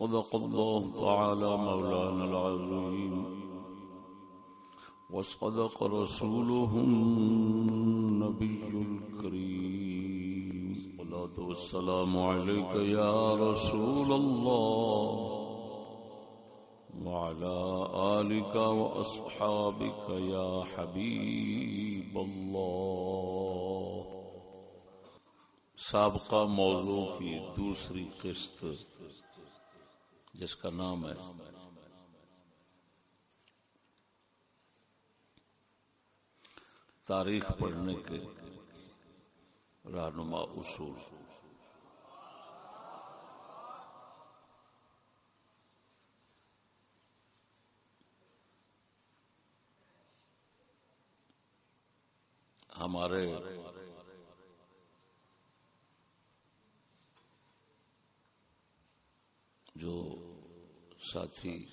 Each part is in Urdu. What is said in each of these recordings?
صدق الله تعالى مولانا العظيم. وصدق رسوله النبي الكريم. صلاة والسلام عليك يا رسول الله. وعلى آلك وأصحابك يا حبيب الله. سابقہ موضوع کی دوسری قسط جس کا نام ہے۔ تاریخ پڑھنے کے رہنما اصول۔ ہمارے جو ساتھی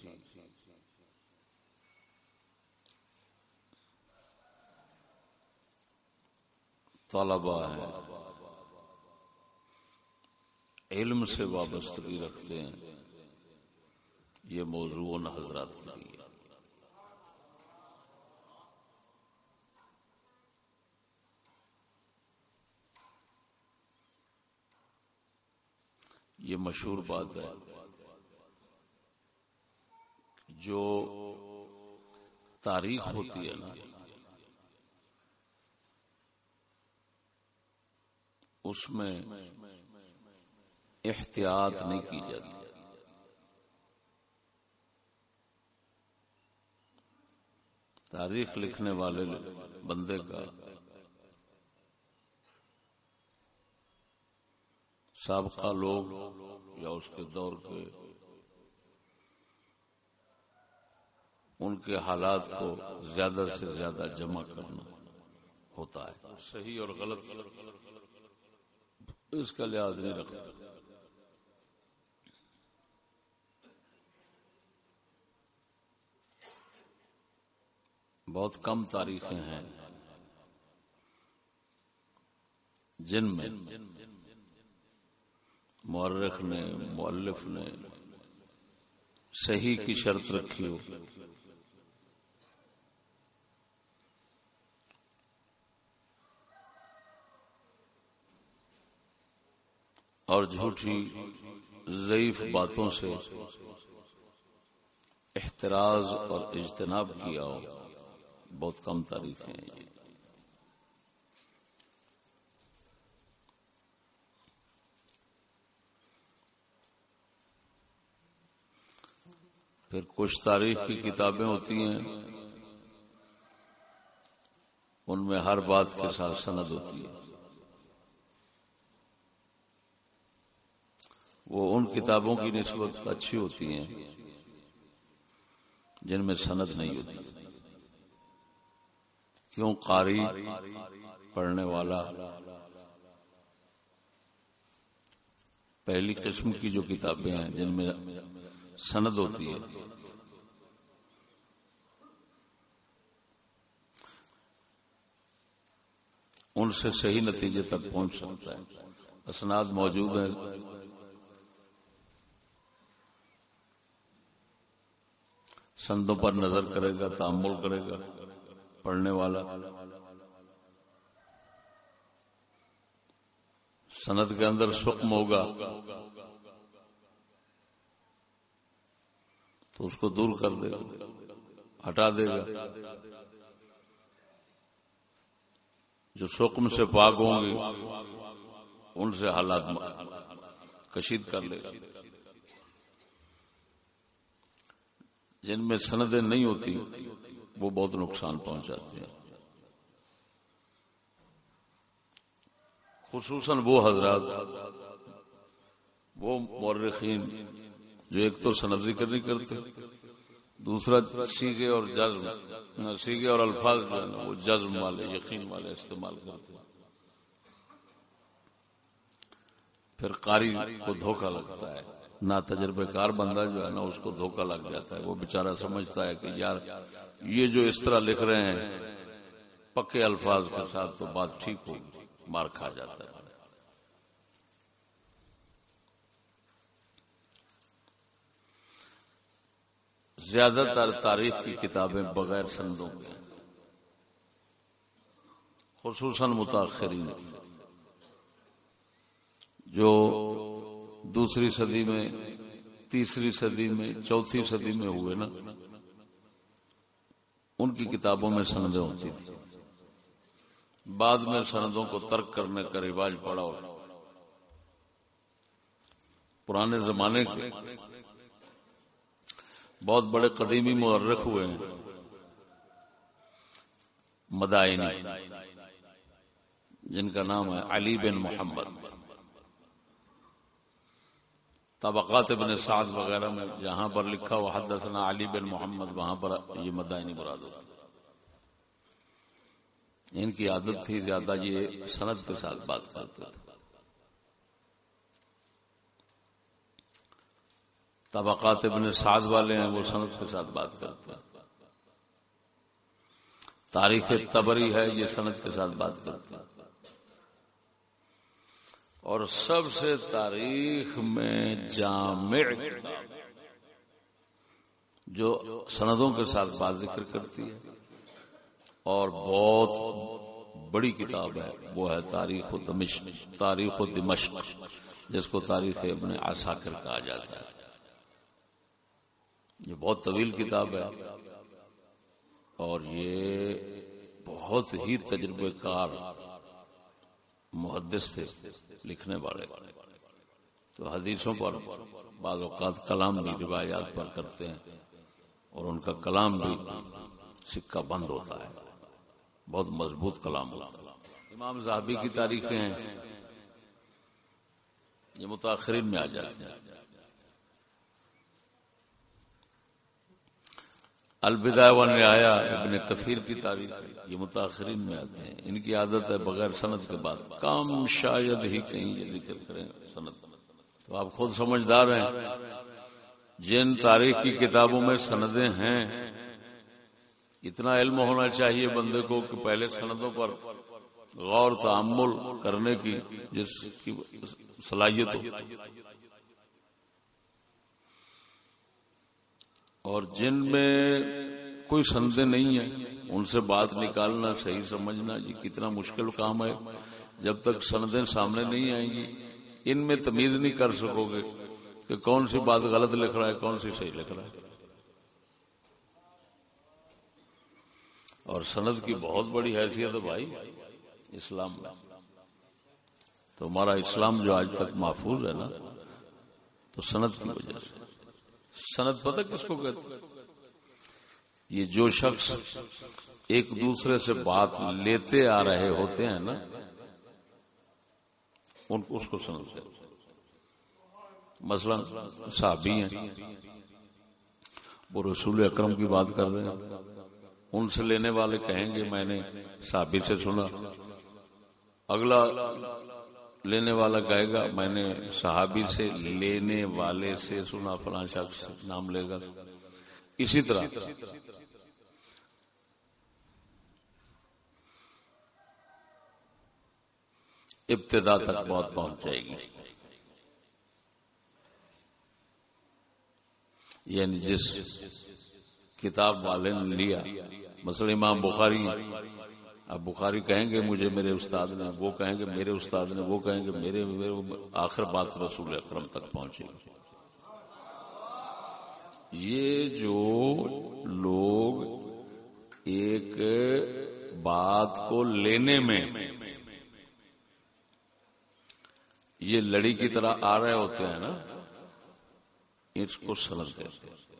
طالبہ ہیں، علم سے وابستگی رکھتے ہیں، یہ موضوع حضرات کے لیے۔ یہ مشہور بات ہے جو تاریخ ہوتی ہے نا، اس میں احتیاط نہیں کی جاتی۔ تاریخ لکھنے والے بندے کا سابقہ لوگ یا اس کے دور کے ان کے حالات کو زیادہ سے زیادہ جمع کرنا ہوتا ہے۔ صحیح اور غلط۔ اس کا لحاظ نہیں رکھتا۔ بہت کم تاریخیں ہیں جن میں مورخ نے مؤلف نے صحیح کی شرط رکھی ہو۔ اور جھوٹی ضعیف باتوں سے احتراز اور اجتناب کیا ہو۔ بہت کم تاریخیں ہیں۔ پھر کچھ تاریخ کی کتابیں ہوتی ہیں۔ ان میں ہر بات کے ساتھ سند ہوتی ہے۔ وہ ان کتابوں کی نسبت اچھی ہوتی ہیں جن میں سند نہیں ہوتی۔ کیوں قاری پڑھنے والا پہلی قسم کی جو کتابیں ہیں جن میں سند ہوتی ہے ان سے صحیح نتیجے تک پہنچ سکتا ہے۔ اسناد موجود ہیں۔ سندوں پر نظر کرے گا تعمل کرے گا، پڑھنے والا۔ سند کے اندر سکم ہوگا۔ تو اس کو دور کر دے گا، ہٹا دے گا۔ جو سکم سے پاک ہوں گے، ان سے حالات کشید کر لے گا۔ جن میں سندیں نہیں ہوتی، وہ بہت نقصان پہنچاتی ہیں۔ خصوصاً وہ حضرات، وہ مورخین جو ایک تو سند ذکر نہیں کرتے، دوسرا سیگے اور جزم سیگے اور الفاظ جو ہے وہ جزم والے، یقین والے استعمال کرتے ہیں۔ پھر قاری کو دھوکہ لگتا ہے۔ نہ تجربے کار بندہ جو ہے نا، اس کو دھوکہ لگ جاتا ہے۔ وہ بےچارا سمجھتا ہے کہ یار، یہ جو اس طرح لکھ رہے ہیں، پکے الفاظ کے ساتھ تو بات ٹھیک ہوگی مار کھا جاتا ہے۔ زیادہ تر تاریخ کی کتابیں بغیر سندوں کے خصوصاً متاثرین جو دوسری صدی میں، تیسری صدی میں، چوتھی صدی میں ہوئے نا۔ ان کی کتابوں میں سندیں ہوتی تھی بعد میں سندوں کو ترک کرنے کا رواج پڑا اور پرانے زمانے کے بہت بڑے قدیمی مورخ ہوئے ہیں۔ مدائنی، جن کا نام ہے علی بن محمد۔ طبقات بن سعد وغیرہ میں جہاں پر لکھا ہوا حدثنا علی بن محمد، وہاں پر یہ مدائنی مراد ہوتا ان کی عادت تھی زیادہ یہ سند کے ساتھ بات کرتے تھے۔ طبقات ابن ساز والے ہیں، وہ سند کے ساتھ بات کرتے ہیں۔ تاریخ تبری ہے، یہ سند کے ساتھ بات کرتے ہیں۔ اور سب سے تاریخ میں جامع، جو سندوں کے ساتھ بات ذکر کرتی ہے۔ اور بہت بڑی کتاب ہے، وہ ہے تاریخ و دمشق، تاریخ و دمشق، جس کو تاریخ ابن عساکر کہا جاتا ہے۔ یہ بہت طویل کتاب ہے اور یہ بہت ہی تجربے کار محدث تھے، لکھنے والے۔ تو حدیثوں پر بعض اوقات کلام بھی روایات پر کرتے ہیں اور ان کا کلام بھی سکہ بند ہوتا ہے۔ بہت مضبوط کلام۔ ہوتا امام زہبی کی تاریخیں ہیں۔ یہ متاثرین میں آ جاتے ہیں۔ الوداع و آیا، ابن کثیر کی تاریخ یہ متاثرین میں آتے ہیں۔ ان کی عادت ہے بغیر صنعت کے بعد کام شاید ہی کہیں یہ ذکر کریں صنعت تو آپ خود سمجھدار ہیں۔ جن تاریخ کی کتابوں میں سندیں ہیں، اتنا علم ہونا چاہیے بندے کو کہ پہلے سندوں پر غور تعمل کرنے کی، جس کی صلاحیت ہو۔ اور جن میں کوئی سندیں نہیں ہیں، ان سے بات نکالنا، صحیح سمجھنا، یہ کتنا مشکل کام ہے۔ جب تک سندیں سامنے نہیں آئیں گی، ان میں تمیز نہیں کر سکو گے کہ کون سی بات غلط لکھ رہا ہے، کون سی صحیح لکھ رہا ہے۔ اور سند کی بہت بڑی حیثیت ہے بھائی، اسلام میں۔ تو ہمارا اسلام جو آج تک محفوظ ہے نا، تو سند کی وجہ سے۔ سند پتہ کس کو کہتے یہ جو شخص ایک دوسرے سے بات لیتے آ رہے ہوتے ہیں نا، ان کو اس کو سند کہتے مثلا صحابی ہیں، وہ رسول اکرم کی بات کر رہے ہیں۔ ان سے لینے والے کہیں گے، میں نے صحابی سے سنا۔ اگلا لینے والا کہے گا، میں نے صحابی سے، لینے والے سے سنا، فلاں شخص نام لے گا۔ اسی طرح۔ ابتدا تک بہت پہنچ جائے گی۔ یعنی جس کتاب والے نے لیا، مثلا امام بخاری اب بخاری کہیں گے مجھے میرے استاد نے، وہ کہیں گے میرے استاد نے، وہ کہیں گے میرے آخر بات رسول اکرم تک پہنچے یہ جو لوگ ایک بات کو لینے میں یہ لڑی کی طرح آ رہے ہوتے ہیں نا، اس کو سمجھ کہتے ہیں۔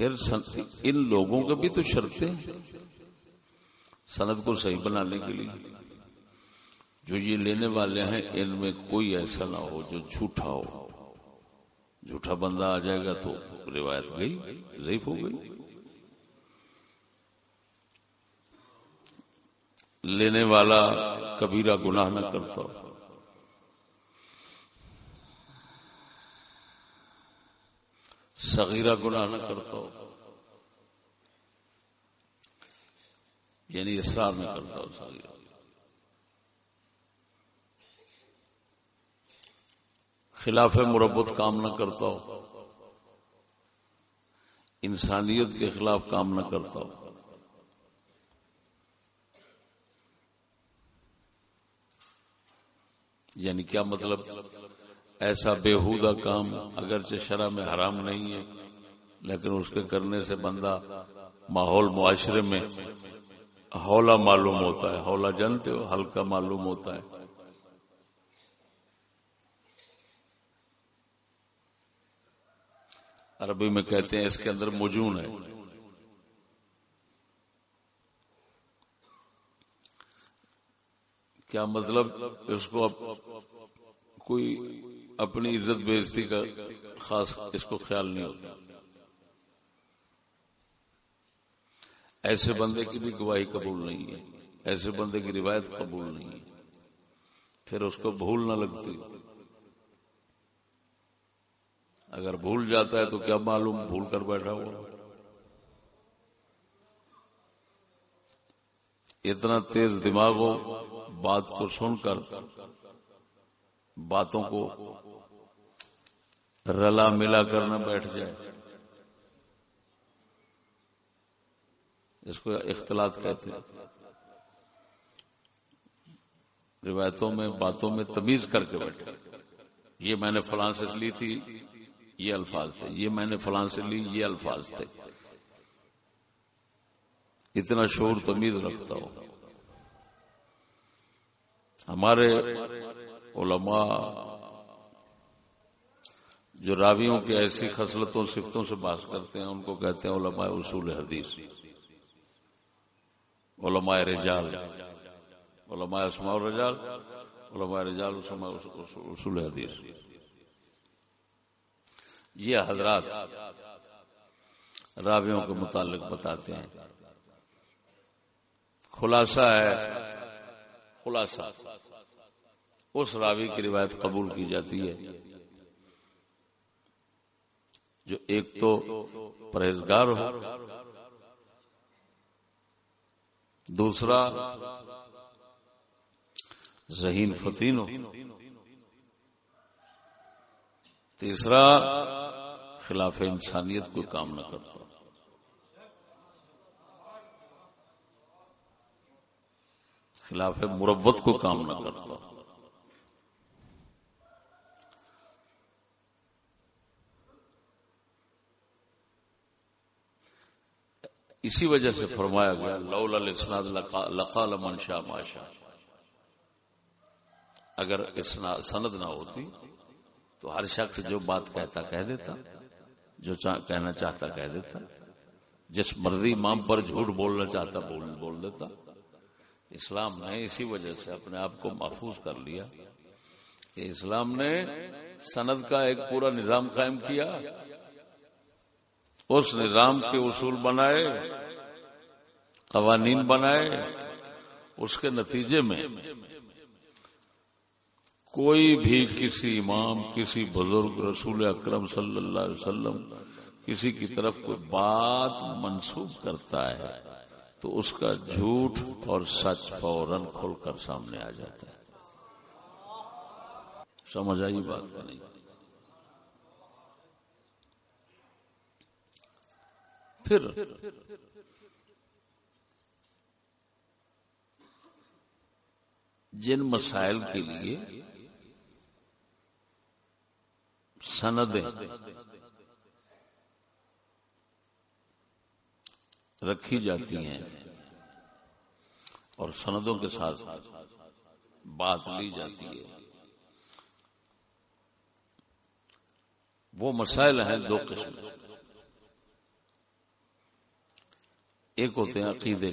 پھر ان لوگوں کا بھی تو شرطیں سند کو صحیح بنانے کے لیے۔ جو یہ لینے والے ہیں، ان میں کوئی ایسا نہ ہو جو جھوٹا ہو۔ جھوٹا بندہ آ جائے گا تو روایت گئی، ضعیف ہو گئی۔ لینے والا کبیرہ گناہ نہ کرتا۔ ہو صغیرہ گناہ نہ کرتا ہو۔ یعنی اسرار نہ کرتا ہو صغیرہ۔ خلاف مربت کام نہ کرتا ہو۔ انسانیت کے خلاف کام نہ کرتا ہو۔ یعنی کیا مطلب؟ ایسا بےحودہ کام اگرچہ شرح میں حرام نہیں ہے، لیکن اس کے کرنے سے بندہ ماحول معاشرے میں ہولا معلوم ہوتا ہے۔ ہولا جانتے ہو، ہلکا معلوم ہوتا ہے۔ عربی میں کہتے ہیں اس کے اندر موجون ہے۔ کیا مطلب اس کو کوئی اپنی عزت بےزتی کا خاص اس کو خیال نہیں ہوتا۔ ایسے بندے کی بھی گواہی قبول نہیں ہے۔ ایسے بندے کی روایت قبول نہیں ہے۔ پھر اس کو بھول نہ لگتی۔ اگر بھول جاتا ہے تو کیا معلوم بھول کر بیٹھا ہوا۔ اتنا تیز دماغ ہو بات کو سن کر۔ باتوں کو رلا ملا کر نہ بیٹھ جائے۔ اس کو اختلاط کہتے ہیں۔ روایتوں میں، باتوں میں تمیز کر کے بیٹھے۔ یہ میں نے فلاں سے لی تھی، یہ الفاظ تھے۔ یہ میں نے فلاں سے لی، یہ الفاظ تھے۔ اتنا شور تمیز رکھتا ہوں۔ ہمارے علماء، جو راویوں کی ایسی خصلتوں، صفتوں سے بات کرتے ہیں، ان کو کہتے ہیں علماء اصول حدیث، علماء رجال، علماء اسماء الرجال، علماء رجال اصول حدیث۔ یہ حضرات راویوں کے متعلق بتاتے ہیں۔ خلاصہ ہے، خلاصہ۔ اس راوی کی روایت قبول کی جاتی ہے جو ایک تو پرہیزگار ہو، دوسرا ذہین فتین ہو، تیسرا خلاف انسانیت کو کام نہ کرتا۔ خلاف مربت کو کام نہ کرتا۔ اسی وجہ سے فرمایا گیا لول الاسناد لقال من ماشا اگر سند نہ ہوتی، تو ہر شخص جو بات کہتا کہہ دیتا، جو کہنا چاہتا کہہ دیتا، جس مرضی امام پر جھوٹ بولنا چاہتا بول بول دیتا۔ اسلام نے اسی وجہ سے اپنے آپ کو محفوظ کر لیا۔ کہ اسلام نے سند کا ایک پورا نظام قائم کیا۔ اس نظام کے اصول بنائے، قوانین بنائے، اس کے نتیجے میں کوئی بھی کسی امام، کسی بزرگ رسول اکرم صلی اللہ علیہ وسلم کسی کی طرف کوئی بات منسوخ کرتا ہے تو اس کا جھوٹ اور سچ فوراً کھل کر سامنے آ جاتا ہے۔ سمجھ آئی بات نہیں؟ پھر۔ جن مسائل کے لیے سندیں رکھی جاتی ہیں اور سندوں کے ساتھ بات لی جاتی ہے۔ وہ مسائل ہیں دو قسم۔ ایک ہوتے ہیں عقیدے۔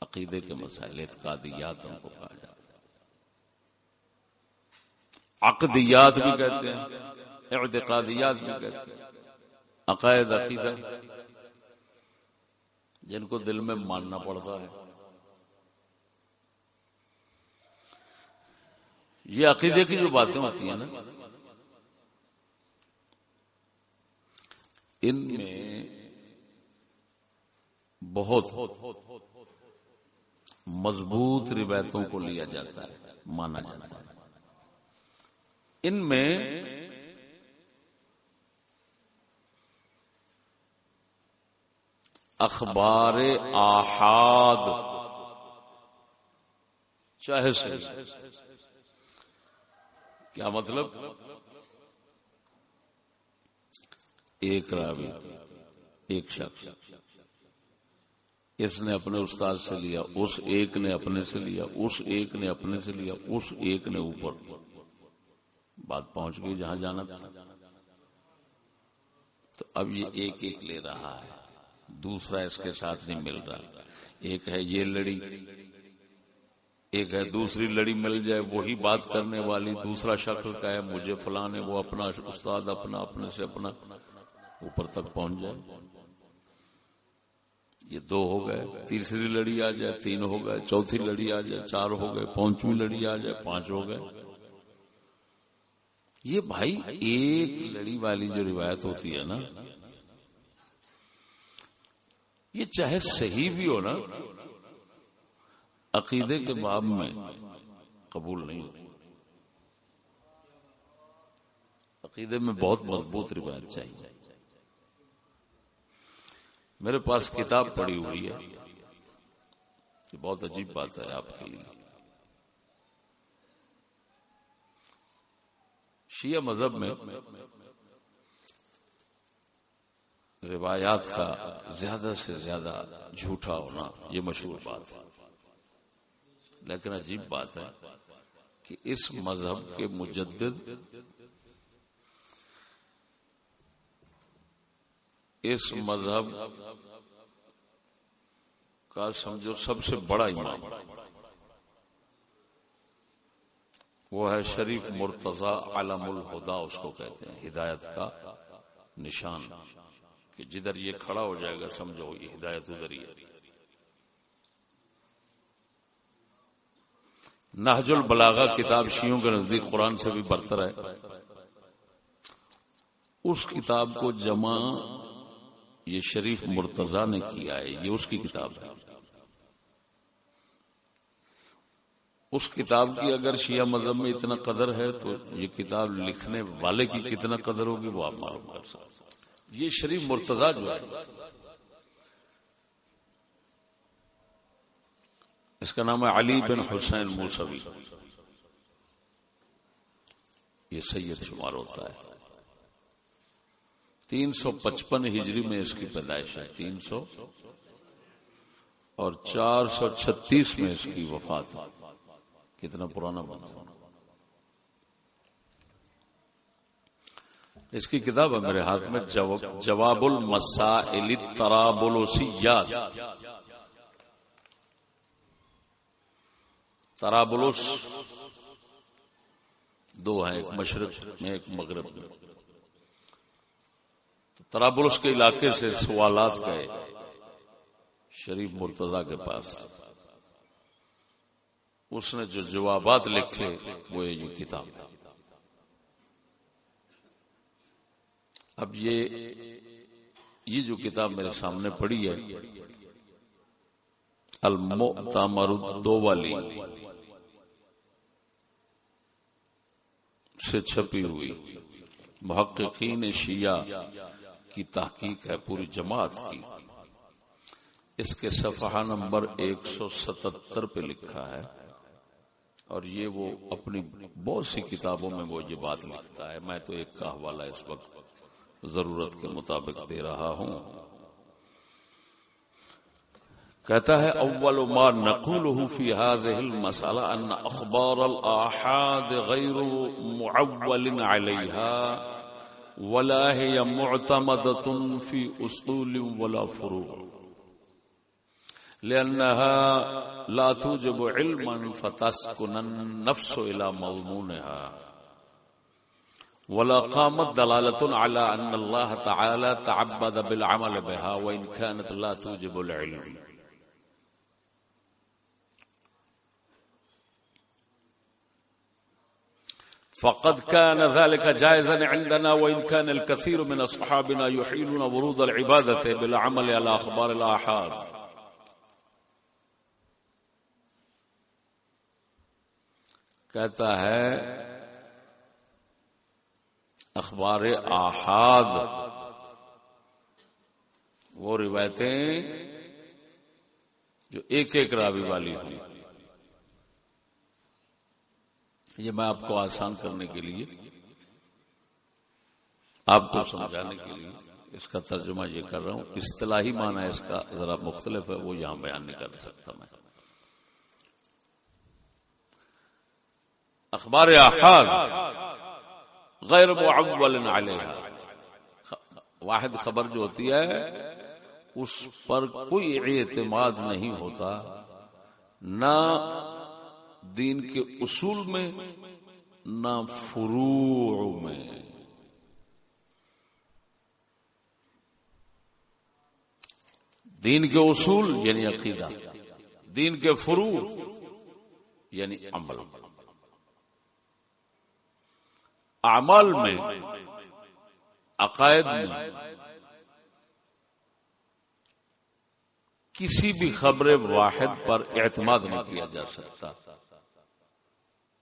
عقیدے کے مسائل، اعتقادیات ان کو کہا جاتا عقدیات بھی کہتے ہیں، اعتقادیات بھی کہتے ہیں۔ عقائد، عقیدہ۔ جن کو دل میں ماننا پڑتا ہے۔ یہ عقیدے کی جو باتیں ہوتی ہیں نا، ان میں بہت مضبوط روایتوں کو لیا جاتا ہے، مانا جاتا ہے۔ ان میں اخبار آحاد، چاہے سے کیا مطلب؟ ایک راوی، ایک شخص۔ اس نے اپنے استاد سے لیا، اس ایک نے اپنے سے لیا، اس ایک نے اپنے سے لیا، اس ایک نے اوپر۔ بات پہنچ گئی جہاں جانا تھا۔ تو اب یہ ایک ایک لے رہا ہے، دوسرا اس کے ساتھ نہیں مل رہا۔ ایک ہے یہ لڑی، ایک ہے دوسری لڑی مل جائے، وہی بات کرنے والی، دوسرا شخص کا ہے، مجھے فلاں وہ اپنا استاد اپنا اپنے سے اپنا اوپر تک پہنچ جائے۔ یہ دو ہو گئے، تیسری لڑی آ جائے، تین ہو گئے، چوتھی لڑی آ جائے، چار ہو گئے، پانچویں لڑی آ جائے، پانچ ہو گئے۔ یہ بھائی ایک لڑی والی جو روایت ہوتی ہے نا، یہ چاہے صحیح بھی ہو نا، عقیدے کے باب میں قبول نہیں ہوتی۔ عقیدے میں بہت مضبوط روایت چاہیے۔ میرے پاس کتاب پڑی ہوئی ہے۔ یہ بہت عجیب بات ہے آپ کے لیے۔ شیعہ مذہب میں روایات کا زیادہ سے زیادہ جھوٹا ہونا یہ مشہور بات ہے۔ لیکن عجیب بات ہے کہ اس مذہب کے مجدد اس مذہب کا سمجھو سب سے بڑا امام وہ ہے شریف مرتضی علم الہدا اس کو کہتے ہیں، ہدایت کا نشان۔ کہ جدھر یہ کھڑا ہو جائے گا، سمجھو، یہ ہدایت ادھر ہی ہے۔ نہج البلاغا کتاب شیوں کے نزدیک قرآن سے بھی برتر ہے۔ اس کتاب کو جمع یہ شریف مرتضی نے کیا ہے یہ اس کی کتاب ہے۔ اس کتاب کی اگر شیعہ مذہب میں اتنا قدر ہے تو یہ کتاب لکھنے والے کی کتنا قدر ہوگی وہ آپ معلوم کر سکتے یہ شریف مرتضی جو ہے، اس کا نام ہے علی بن حسین موسوی۔ یہ سید شمار ہوتا ہے۔ تین سو پچپن ہجری میں اس کی پیدائش ہے تین سو اور چار سو چھتیس میں اس کی وفات کتنا پرانا بنا اس کی کتاب ہے میرے ہاتھ میں، جواب المسائل ترابلوسیات۔ ترابلوس دو ہیں، ایک مشرق میں، ایک مغرب میں۔ ترابلس کے علاقے سے سوالات گئے شریف مرتضی کے پاس۔ اس نے جو جوابات لکھے وہ یہ کتاب۔ اب یہ یہ جو کتاب میرے سامنے پڑی ہے المؤتمر دو والی سے چھپی ہوئی، محققین شیعہ کی تحقیق ہے، پوری جماعت کی۔ اس کے صفحہ نمبر ایک سو ستتر پہ لکھا ہے۔ اور یہ وہ اپنی بہت سی کتابوں میں وہ یہ بات لکھتا ہے۔ میں تو ایک کا حوالہ اس وقت ضرورت کے مطابق دے رہا ہوں۔ کہتا ہے، اول ما نقوله في هذه المساله ان اخبار الاحاد غير معول عليها ولا هي معتمده في اصول ولا فروع. لانها لا توجب علما فتسكن النفس الى مضمونها. ولا قامت دلالة على أن الله تعالى تعبد بالعمل بها وإن كانت لا توجب العلم. فقد كان ذلك جائزا عندنا وإن كان الكثير من أصحابنا يحيلون ورود العبادة بالعمل على أخبار الآحاد. کہتا ہے، اخبار احاد وہ روایتیں جو ایک ایک راوی والی ہوئی۔ یہ میں آپ کو آسان کرنے کے لیے، آپ کو سمجھانے کے لیے اس کا ترجمہ یہ کر رہا ہوں۔ اصطلاحی معنی اس کا ذرا مختلف ہے، وہ یہاں بیان نہیں کر سکتا میں۔ اخبار احاد غیر معول علیہ واحد خبر جو ہوتی ہے، اس پر کوئی اعتماد نہیں ہوتا، نہ دین کے اصول میں، نہ فروع میں۔ دین کے اصول یعنی عقیدہ، دین کے فروع یعنی عمل۔ اعمال میں، عقائد میں، کسی بھی خبر واحد پر اعتماد نہیں کیا جا سکتا۔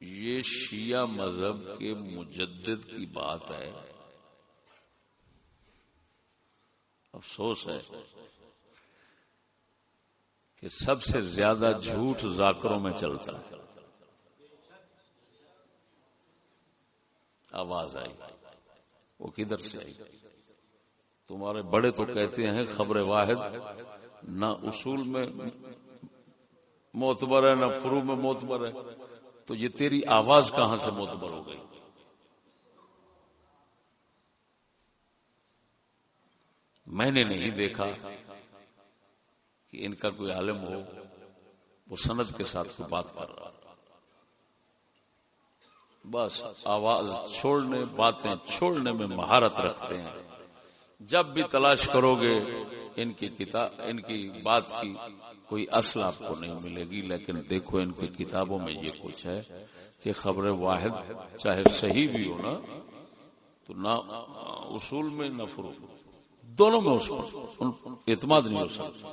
یہ شیعہ مذہب کے مجدد کی بات ہے۔ افسوس ہے کہ سب سے زیادہ جھوٹ ذاکروں میں چلتا ہے۔ آواز آئی۔ وہ کدھر سے آئی؟ تمہارے بڑے تو کہتے ہیں خبر واحد، نہ اصول میں موتبر ہے، نہ فرو میں موتبر ہے۔ تو یہ تیری آواز کہاں سے موتبر ہو گئی؟ میں نے نہیں دیکھا کہ ان کا کوئی عالم ہو، وہ سند کے ساتھ کوئی بات کر رہا۔ بس آواز چھوڑنے، باتیں چھوڑنے میں مہارت رکھتے ہیں۔ جب بھی تلاش کرو گے ان کی کتاب ان کی بات کی کوئی اصل آپ کو نہیں ملے گی، لیکن دیکھو ان کی کتابوں میں یہ کچھ ہے کہ خبر واحد چاہے صحیح بھی ہو نا، تو نہ اصول میں نہ فرو دونوں میں اس اعتماد نہیں ہو سکتا۔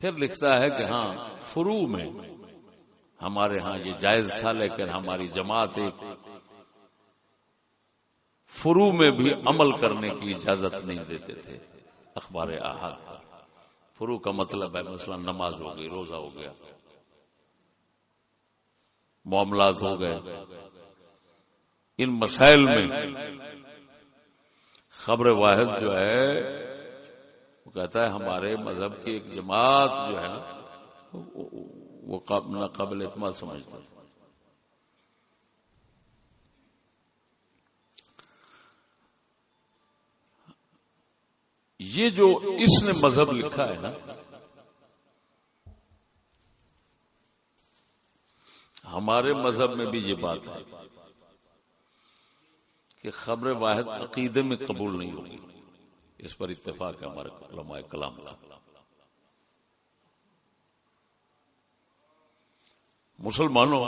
پھر لکھتا ہے کہ ہاں فرو میں ہمارے ہاں یہ جائز تھا، لیکن ہماری جماعت ایک فرو میں بھی عمل کرنے کی اجازت نہیں دیتے تھے، اخبار احاد۔ فرو کا مطلب ہے مثلا نماز ہو گئی، روزہ ہو گیا۔ معاملات ہو گئے۔ ان مسائل میں خبر واحد جو ہے، وہ کہتا ہے ہمارے مذہب کی ایک جماعت جو ہے نا، وہ قابل اعتماد سمجھتا ہے یہ جو اس نے مذہب لکھا ہے نا، ہمارے مذہب میں بھی یہ بات ہے کہ خبر واحد عقیدے میں قبول نہیں ہوگی۔ اس پر اتفاق ہے ہمارے علماء کلام مسلمانوں،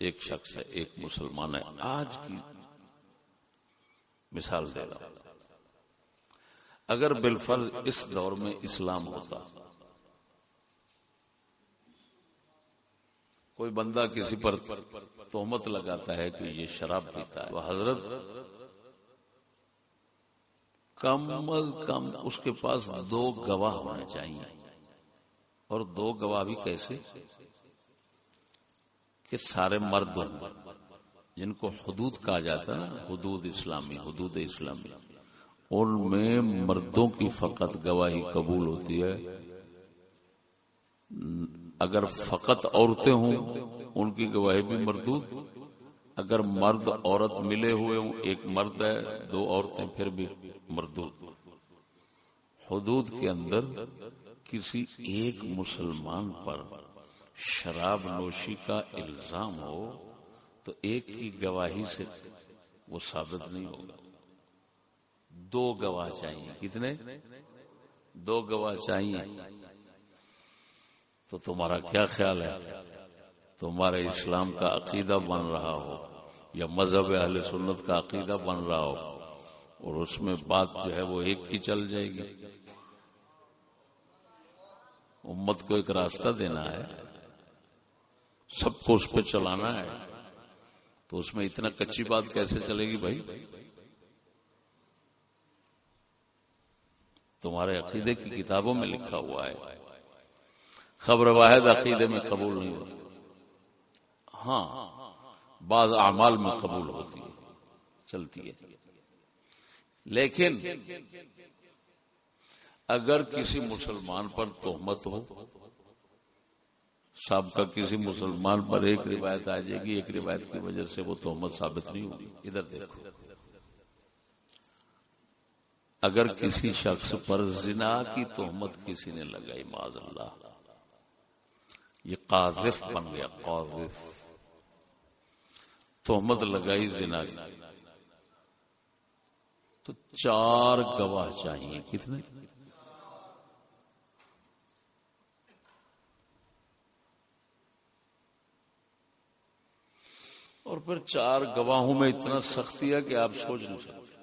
ایک شخص ہے، ایک مسلمان ہے۔ آج کی مثال دے رہا اگر بالفرض اس دور میں اسلام ہوتا، کوئی بندہ کسی پر تہمت لگاتا ہے کہ یہ شراب پیتا ہے وہ حضرت کم از کم اس کے پاس دو گواہ ہونے چاہیے۔ اور دو گواہ بھی کیسے؟ کہ سارے مرد ہوں۔ جن کو حدود کہا جاتا ہے حدود اسلامی حدود اسلامی۔ ان میں مردوں کی فقط گواہی قبول ہوتی ہے۔ اگر فقط عورتیں ہوں، ان کی گواہی بھی مردود۔ اگر مرد، عورت ملے ہوئے ہوں، ایک مرد ہے، دو عورتیں، پھر بھی مردود۔ حدود کے اندر کسی ایک مسلمان پر شراب نوشی کا الزام ہو تو ایک کی گواہی سے وہ ثابت نہیں ہوگا۔ دو گواہ چاہیے۔ کتنے؟ دو گواہ چاہیے۔ تو تمہارا کیا خیال ہے؟ تمہارے اسلام کا عقیدہ بن رہا ہو یا مذہب اہل سنت کا عقیدہ بن رہا ہو اور اس میں بات جو ہے وہ ایک کی چل جائے گی؟ امت کو ایک راستہ دینا ہے، سب کو اس پہ چلانا ہے۔ تو اس میں اتنا کچی بات کیسے چلے گی بھائی؟ تمہارے عقیدے کی کتابوں میں لکھا ہوا ہے۔ خبر واحد عقیدے میں قبول نہیں ہوتی۔ ہاں بعض اعمال میں قبول ہوتی ہے، چلتی ہے۔ لیکن اگر کسی مسلمان پر تہمت ہو سب کا کسی مسلمان پر ایک روایت آ جائے گی، ایک روایت کی وجہ سے وہ تہمت ثابت نہیں ہوگی۔ ادھر دیکھو۔ اگر کسی شخص پر زنا کی تہمت کسی نے لگائی معذ اللہ، یہ قاذف بن گیا، قاذف۔ تہمت لگائی زنا کی۔ تو چار گواہ چاہیے، کتنے؟ اور پھر چار گواہوں میں اتنا سختی ہے کہ آپ سوچ نہیں سکتے۔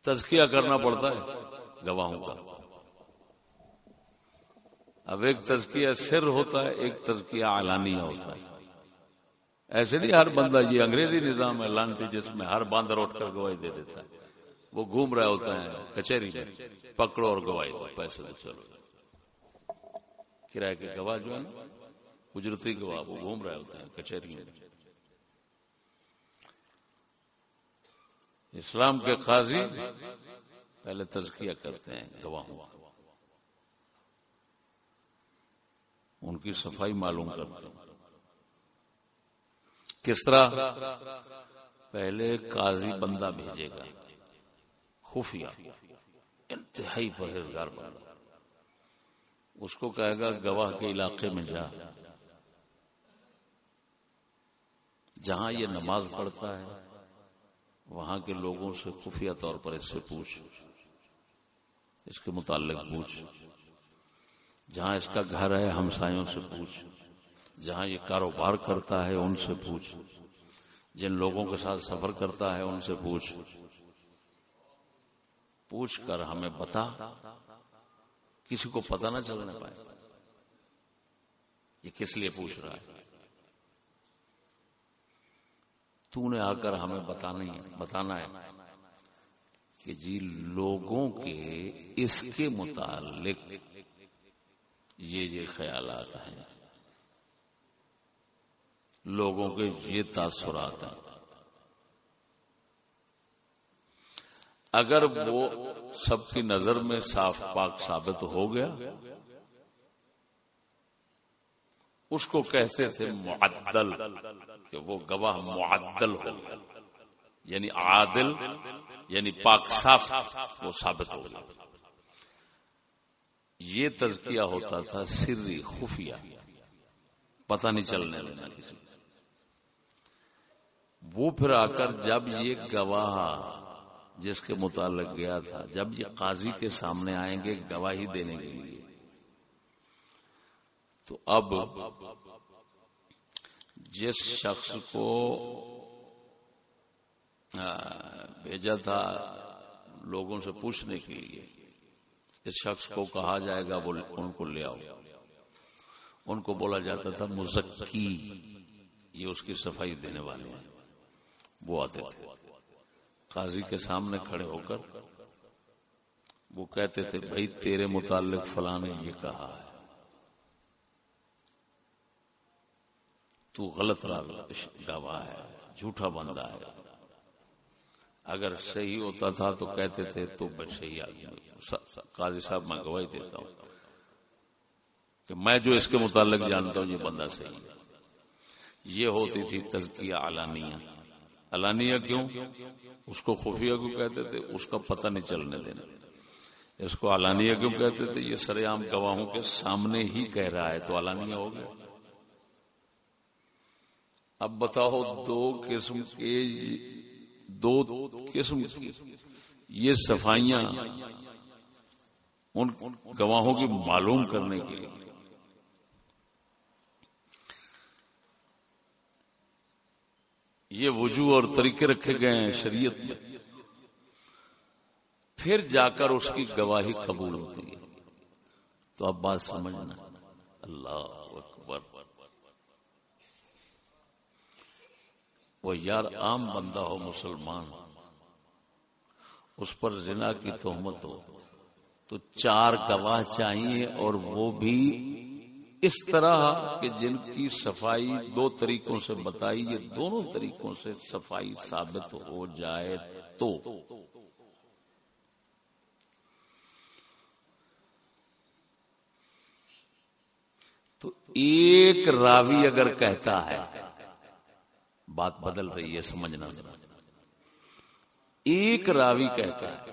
تزکیہ کرنا پڑتا ہے گواہوں کا۔ اب ایک تزکیہ سر ہوتا ہے، ایک تزکیہ اعلانیہ ہوتا ہے۔ ایسے نہیں ہر بندہ یہ انگریزی نظام ہے، لانٹی جس میں ہر باندر اٹھ کر گواہی دے دیتا ہے۔ وہ گھوم رہا ہوتا ہے کچہری میں پکڑو اور گواہی دو، پیسے دو، چلو۔ کرایہ کے گواہ جو ہے نا اجرتی گواہ وہ گھوم رہے ہوتے ہیں کچہری میں اسلام کے قاضی پہلے تزکیہ کرتے ہیں، گواہوں۔ ان کی صفائی معلوم کرتے ہیں۔ کس طرح؟ پہلے قاضی بندہ بھیجے گا۔ خفیہ، انتہائی پرہیزگار بندہ۔ اس کو کہے گا، گواہ کے علاقے میں جا۔ جہاں یہ نماز پڑھتا ہے وہاں کے لوگوں سے خفیہ طور پر اس سے پوچھ اس کے متعلق پوچھ۔ جہاں اس کا گھر ہے ہمسایوں سے پوچھ۔ جہاں یہ کاروبار کرتا ہے ان سے پوچھ۔ جن لوگوں کے ساتھ سفر کرتا ہے ان سے پوچھ۔ پوچھ کر ہمیں بتا کسی کو پتہ نہ چلنے پائے۔ یہ کس لیے پوچھ رہا ہے؟ تو نے آ کر ہمیں بتانا بتانا ہے کہ جی لوگوں کے اس کے متعلق یہ یہ خیالات ہیں۔ لوگوں کے یہ تاثرات ہیں۔ اگر وہ سب کی نظر میں صاف پاک ثابت ہو گیا، اس کو کہتے تھے معدل۔ کہ وہ گواہ معدل ہو یعنی عادل یعنی پاک صاف، وہ ثابت ہو گیا یہ تزکیہ ہوتا تھا سری خفیہ۔ پتہ نہیں چلنے دینا کسی وہ پھر آ کر جب یہ گواہ جس کے متعلق گیا تھا، جب یہ قاضی کے سامنے آئیں گے، گواہی دینے کے لیے۔ تو اب جس شخص کو بھیجا تھا لوگوں سے پوچھنے کے لیے، اس شخص کو کہا جائے گا ان کو لے آؤ۔ ان کو بولا جاتا تھا مزکی، یہ اس کی صفائی دینے والے ہیں۔ وہ آتے تھے۔ قاضی کے سامنے کھڑے ہو کر وہ کہتے تھے، بھائی تیرے متعلق فلاں نے یہ کہا ہے۔ تو غلط گواہ ہے، جھوٹا بندہ ہے۔ اگر صحیح ہوتا تھا تو کہتے تھے تو میں صحیح آدمی قاضی صاحب میں گواہی دیتا ہوں کہ میں جو اس کے متعلق جانتا ہوں، یہ بندہ صحیح ہے۔ یہ ہوتی تھی تزکیہ علانیہ۔ علانیہ کیوں؟ اس کو خفیہ کو کہتے تھے؟ اس کا پتہ نہیں چلنے دینا۔ اس کو علانیہ کیوں کہتے تھے؟ یہ سر عام گواہوں کے سامنے ہی کہہ رہا ہے تو علانیہ ہو گیا۔ اب بتاؤ دو قسم کے دو قسم کی یہ صفائیاں ان گواہوں کی معلوم کرنے کے لیے۔ یہ وجوہ اور طریقے رکھے گئے ہیں شریعت میں۔ پھر جا کر اس کی گواہی قبول ہوتی ہے۔ تو اب بات سمجھنا۔ اللہ اکبر وہ یار عام بندہ ہو مسلمان، اس پر زنا کی تہمت ہو، تو چار گواہ چاہیے اور وہ بھی اس طرح کہ جن کی صفائی دو طریقوں سے بتائی، یہ دونوں طریقوں سے صفائی ثابت ہو جائے تو۔ تو ایک راوی اگر کہتا ہے بات بدل رہی ہے، سمجھنا۔ ایک راوی کہتا ہے،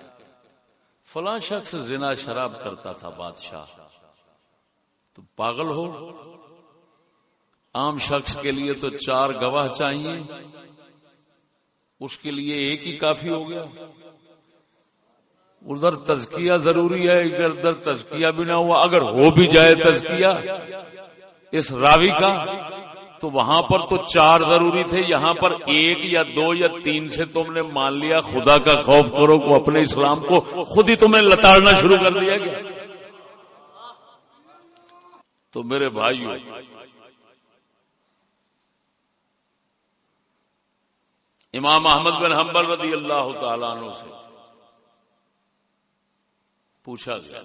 فلاں شخص زنا شراب کرتا تھا بادشاہ۔ تو پاگل ہو؟ عام شخص کے لیے تو چار گواہ چاہیے۔ اس کے لیے ایک ہی کافی ہو گیا۔ ادھر تزکیہ ضروری ہے، ادھر تزکیہ بھی نہ ہوا۔ اگر ہو بھی جائے تزکیہ، اس راوی کا تو وہاں پر تو چار ضروری تھے، یہاں پر ایک یا دو یا تین سے تم نے مان لیا، خدا کا خوف کرو کو اپنے اسلام کو خود ہی تمہیں لتاڑنا شروع کر دیا گیا۔ تو میرے بھائی امام احمد بن حنبل رضی اللہ تعالیٰ عنہ سے پوچھا گیا،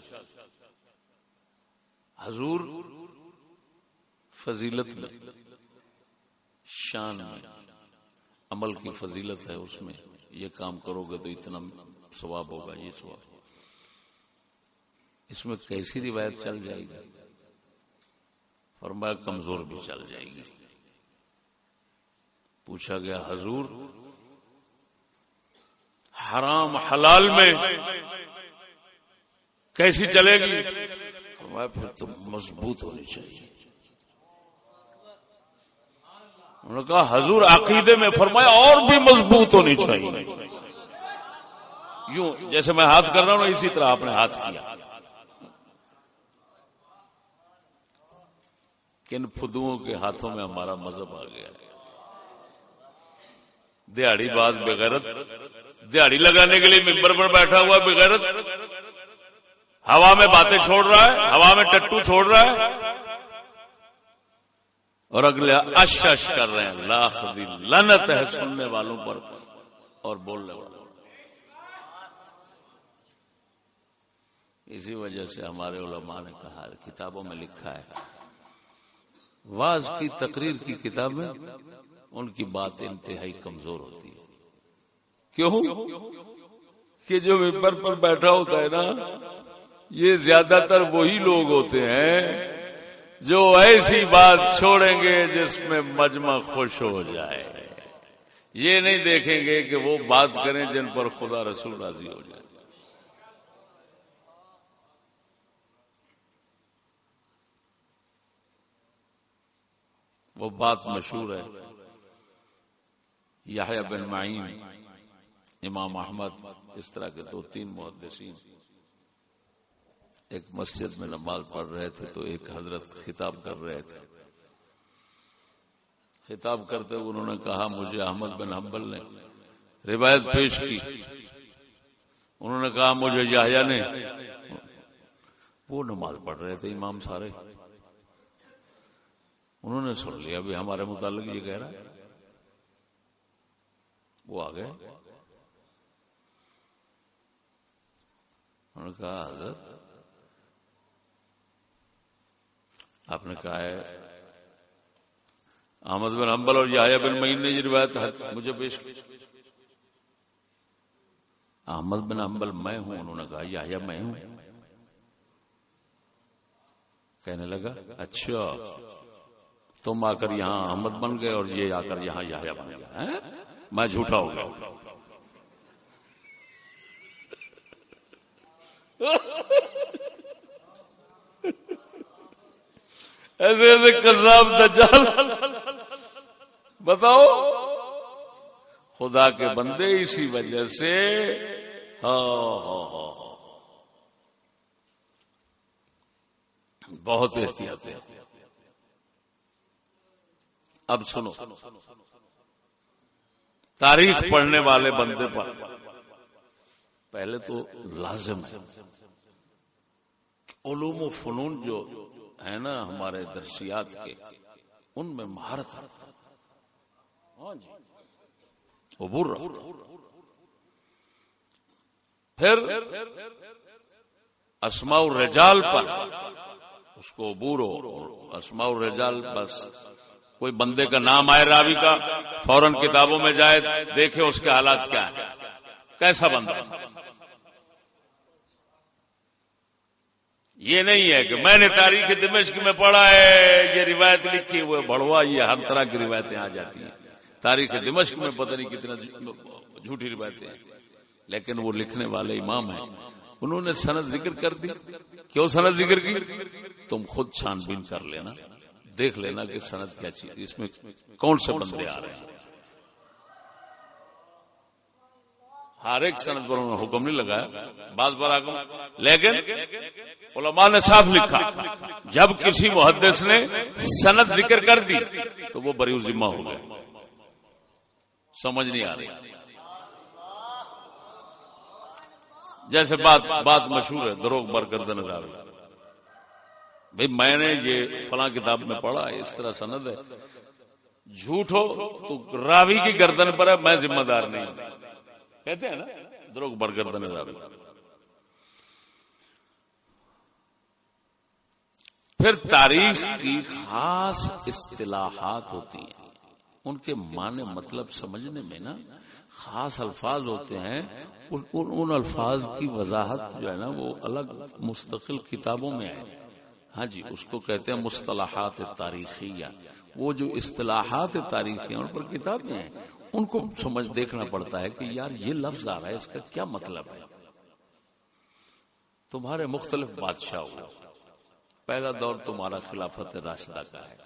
حضور فضیلت میں شان میں۔ عمل کی فضیلت ہے اس میں۔ یہ کام کرو گے تو اتنا ثواب ہوگا، یہ ثواب۔ اس میں کیسی روایت چل جائے گی؟ فرمایا کمزور بھی چل جائے گی۔ پوچھا گیا، حضور، حرام حلال میں کیسی چلے گی؟ فرمایا پھر تو مضبوط ہونی چاہیے۔ انہوں نے کہا، حضور عقیدے میں فرمایا، اور بھی مضبوط ہونی چاہیے۔ یوں، جیسے میں ہاتھ کر رہا ہوں اسی طرح آپ نے ہاتھ کیا۔ کن فدوؤں کے ہاتھوں میں ہمارا مذہب آ گیا۔ دیہڑی باز بغیرت دیہڑی لگانے کے لیے ممبر پر بیٹھا ہوا بغیرت۔ ہوا میں باتیں چھوڑ رہا ہے، ہوا میں ٹٹو چھوڑ رہا ہے۔ اور اگلے اش اش کر رہے ہیں، لاکھ دی لنت ہے سننے والوں پر اور بولنے والوں اسی وجہ سے ہمارے علماء نے کہا، کتابوں میں لکھا ہے، واز کی تقریر کی کتابیں، ان کی بات انتہائی کمزور ہوتی ہے۔ کیوں؟ کہ جو ممبر پر بیٹھا ہوتا ہے نا، یہ زیادہ تر وہی لوگ ہوتے ہیں جو ایسی بات چھوڑیں گے جس میں مجمع خوش ہو جائے۔ یہ نہیں دیکھیں گے کہ وہ بات کریں جن پر خدا رسول راضی ہو جائے۔ وہ بات مشہور ہے۔ یاہیا بن معین، امام احمد، اس طرح کے دو تین محدثین۔ ایک مسجد میں نماز پڑھ رہے تھے تو ایک حضرت خطاب کر رہے تھے۔ خطاب کرتے ہوئے انہوں نے کہا، مجھے احمد بن حنبل نے روایت پیش کی۔ انہوں نے کہا، مجھے یاہیا نے وہ نماز پڑھ رہے تھے امام سارے۔ انہوں نے سن لیا بھی ہمارے متعلق یہ کہہ رہا ہے۔ وہ آ گئے۔ انہوں نے کہا، حضرت آپ نے کہا ہے، احمد بن امبل اور یا بن معین نے یہ روایت مجھے پیش کی احمد بن امبل میں ہوں، انہوں نے کہا یا میں ہوں۔ کہنے لگا اچھا تم آ کر یہاں احمد بن گئے اور یہ آ کر یہاں یا بن گیا میں جھوٹا ہو گیا۔ ایسے ایسے کذاب دجال۔ بتاؤ۔ خدا کے بندے اسی وجہ سے۔ بہت احتیاط ہے۔ اب سنو۔ تاریخ پڑھنے والے بندے پر۔ پہلے تو لازم ہے۔ علوم و فنون جو ہے نا ہمارے درسیات کے، ان میں مہارت ہاں جی۔ عبور پھر اسماء الرجال پر اس کو عبور ہو، اسماء الرجال بس کوئی بندے کا نام آئے راوی کا، فوراً کتابوں میں جائے، دیکھے اس کے حالات کیا ہے کیسا بندہ؟ یہ نہیں ہے کہ میں نے تاریخ دمشق میں پڑھا ہے، یہ روایت لکھی ہوئے بڑھوا یہ ہر طرح کی روایتیں آ جاتی ہیں۔ تاریخ دمشق میں پتہ نہیں کتنا جھوٹی روایتیں ہیں۔ لیکن وہ لکھنے والے امام ہیں۔ انہوں نے سند ذکر کر دی۔ کیوں سند ذکر کی؟ تم خود چھان بین کر لینا، دیکھ لینا کہ سند کیا چیز اس میں کون سے بندے آ رہے ہیں۔ ہر ایک سند پر انہوں نے حکم نہیں لگایا، بعض بار لیکن علماء نے صاف لکھا، جب کسی محدث نے سند ذکر کر دی تو وہ بری ذمہ ہو گئے۔ سمجھ نہیں آ رہی۔ جیسے بات بات مشہور ہے دروگ بر کردن بھائی میں نے یہ فلاں کتاب میں پڑھا، اس طرح سند ہے۔ جھوٹ ہو تو راوی کی گردن پر ہے، میں ذمہ دار نہیں کہتے ہیں نا دروگ بر کردن پھر تاریخ کی خاص اصطلاحات ہوتی ہیں۔ ان کے معنی مطلب سمجھنے میں نا خاص الفاظ ہوتے ہیں۔ ان, ان الفاظ کی وضاحت جو ہے نا وہ الگ مستقل کتابوں میں ہے۔ ہاں جی اس کو کہتے ہیں مصطلحات تاریخی وہ جو اصطلاحات تاریخی ان پر کتابیں ہیں۔ ان کو سمجھ دیکھنا پڑتا ہے کہ یار یہ لفظ آ رہا ہے، اس کا کیا مطلب ہے؟ تمہارے مختلف بادشاہ ہوئے پہلا دور تمہارا خلافت راشدہ کا ہے۔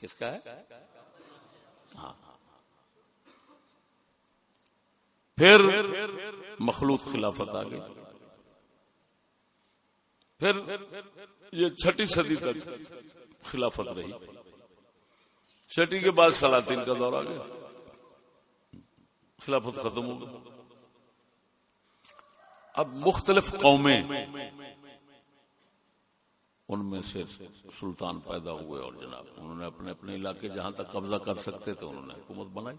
کس کا ہے؟ ہاں۔ پھر مخلوط خلافت آ گئی۔ پھر یہ چھٹی صدی تک خلافت رہی۔ چھٹی کے بعد سلاطین کا دور آ گیا۔ خلافت ختم ہو گئی۔ اب مختلف قومیں ان میں سے سلطان پیدا ہوئے اور جناب، انہوں نے اپنے اپنے علاقے جہاں تک قبضہ کر سکتے تھے، انہوں نے حکومت بنائی۔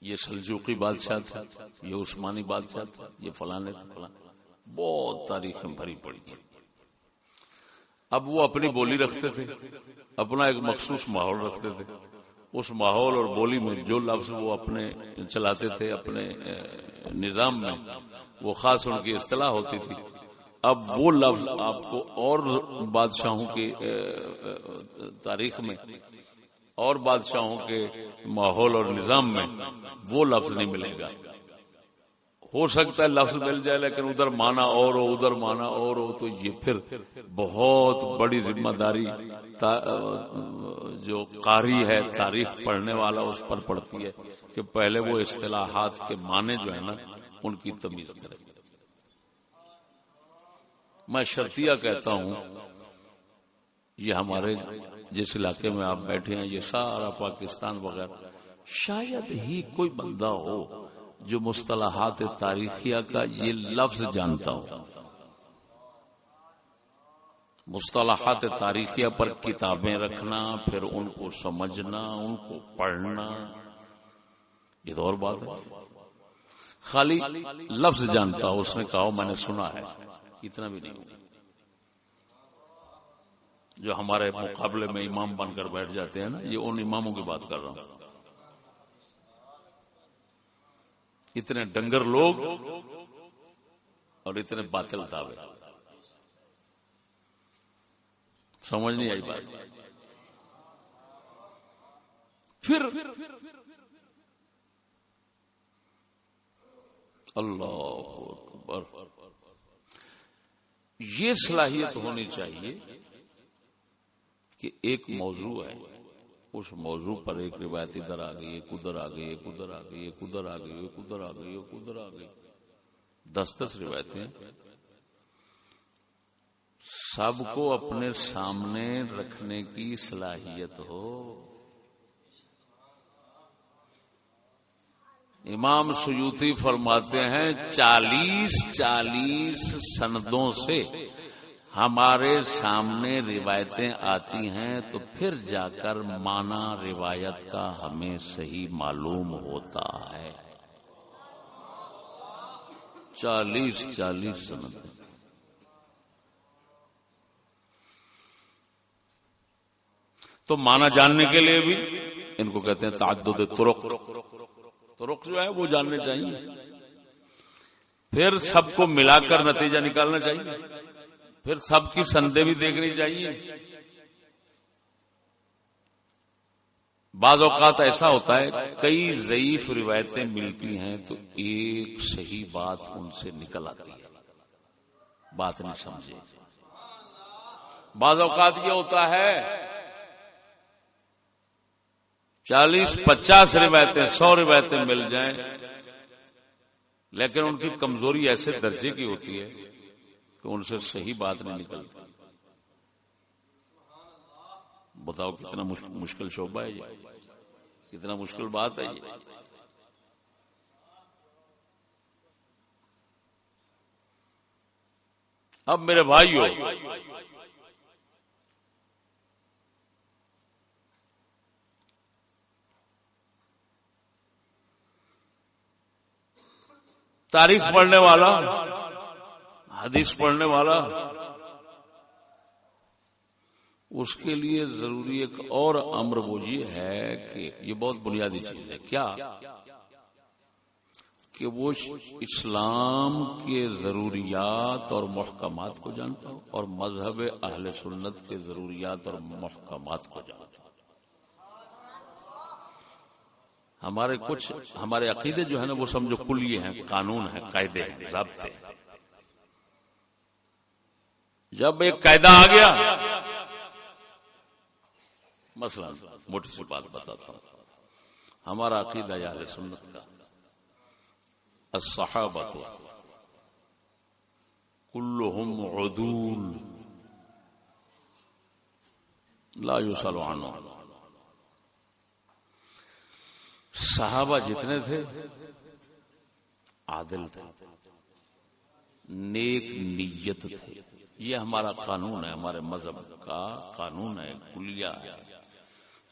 یہ سلجوقی بادشاہ تھا یہ عثمانی بادشاہ تھا یہ فلانے بہت تاریخیں بھری پڑی اب وہ اپنی بولی رکھتے تھے، اپنا ایک مخصوص ماحول رکھتے تھے۔ اس ماحول اور بولی میں جو لفظ وہ اپنے چلاتے تھے، اپنے نظام میں، وہ خاص ان کی اصطلاح ہوتی تھی۔ اب وہ لفظ آپ کو اور بادشاہوں کی تاریخ میں، اور بادشاہوں کے ماحول اور نظام میں وہ لفظ نہیں ملے گا۔ ہو سکتا ہے لفظ مل جائے، لیکن ادھر مانا اور ہو، ادھر مانا اور ہو، تو یہ پھر بہت بڑی ذمہ داری جو قاری ہے، تاریخ پڑھنے والا اس پر پڑتی ہے کہ پہلے وہ اصطلاحات کے معنی جو ہے نا، ان کی تمیز کرے۔ میں شرطیہ کہتا ہوں، یہ ہمارے جس علاقے میں آپ بیٹھے ہیں، یہ سارا پاکستان وغیرہ، شاید ہی کوئی بندہ ہو جو مصطلحات تاریخیہ کا یہ لفظ جانتا ہو مصطلحات تاریخیہ پر کتابیں رکھنا، پھر ان کو سمجھنا، ان کو پڑھنا، یہ تو اور بات ہے۔ خالی لفظ جانتا ہو اس نے کہا میں نے سنا ہے، اتنا بھی نہیں۔ ہوگا جو ہمارے مقابلے میں امام بن کر بیٹھ جاتے ہیں نا، یہ ان اماموں کی بات کر رہا ہوں۔ اتنے ڈنگر لوگ اور اتنے باطل دعوے۔ سمجھ نہیں آئی بات۔ پھر اللہ یہ صلاحیت ہونی چاہیے کہ ایک موضوع ہے۔ اس موضوع پر ایک روایت ادھر آ گئی، ایک ادھر آ گئی، ایک ادھر آ گئی، ایک ادھر آ گئی، ایک ادھر آ گئی، ایک ادھر آ گئی۔ دس دس روایتیں۔ سب کو اپنے سامنے رکھنے کی صلاحیت ہو۔ امام سیوتی فرماتے ہیں، چالیس چالیس سندوں سے ہمارے سامنے روایتیں آتی ہیں تو پھر جا کر مانا روایت کا ہمیں صحیح معلوم ہوتا ہے۔ چالیس چالیس سنت۔ تو مانا جاننے کے لیے بھی ان کو کہتے ہیں تعدد ترک ترک جو ہے وہ جاننے چاہیے۔ پھر سب کو ملا کر نتیجہ نکالنا چاہیے۔ پھر سب کی سندے بھی دیکھنی چاہیے۔ بعض اوقات ایسا ہوتا ہے، کئی ضعیف روایتیں ملتی ہیں تو ایک صحیح بات ان سے نکل آتی ہے۔ بات نہیں سمجھے۔ بعض اوقات یہ ہوتا ہے، چالیس، پچاس روایتیں، سو روایتیں مل جائیں، لیکن ان کی کمزوری ایسے درجے کی ہوتی ہے۔ کہ ان سے صحیح بات نہیں نکلتی بتاؤ کتنا مشکل شعبہ ہے یہ۔ کتنا مشکل بات ہے یہ۔ اب میرے بھائی ہو تاریخ پڑھنے والا حدیث پڑھنے والا، اس کے لیے ضروری ایک اور امر وہ یہ ہے کہ یہ بہت بنیادی چیز ہے۔ کیا؟ کہ وہ اسلام کے ضروریات اور محکمات کو جانتا ہو اور مذہب اہل سنت کے ضروریات اور محکمات کو جانتا ہو۔ ہمارے کچھ، ہمارے عقیدے جو ہے نا، وہ سمجھو کلیے ہیں، قانون ہیں، قاعدے ہیں، ضابطے ہیں۔ جب ایک قاعدہ آ گیا مسئلہ موٹی سی بات بتاتا ہوں۔ ہمارا عقیدہ یار سنت کا الصحابت کلہم عدول، لا يسأل عنہ۔ صحابہ جتنے تھے، عادل تھے، نیک نیت تھے۔ یہ ہمارا قانون ہے، ہمارے مذہب کا قانون ہے کلیا ہے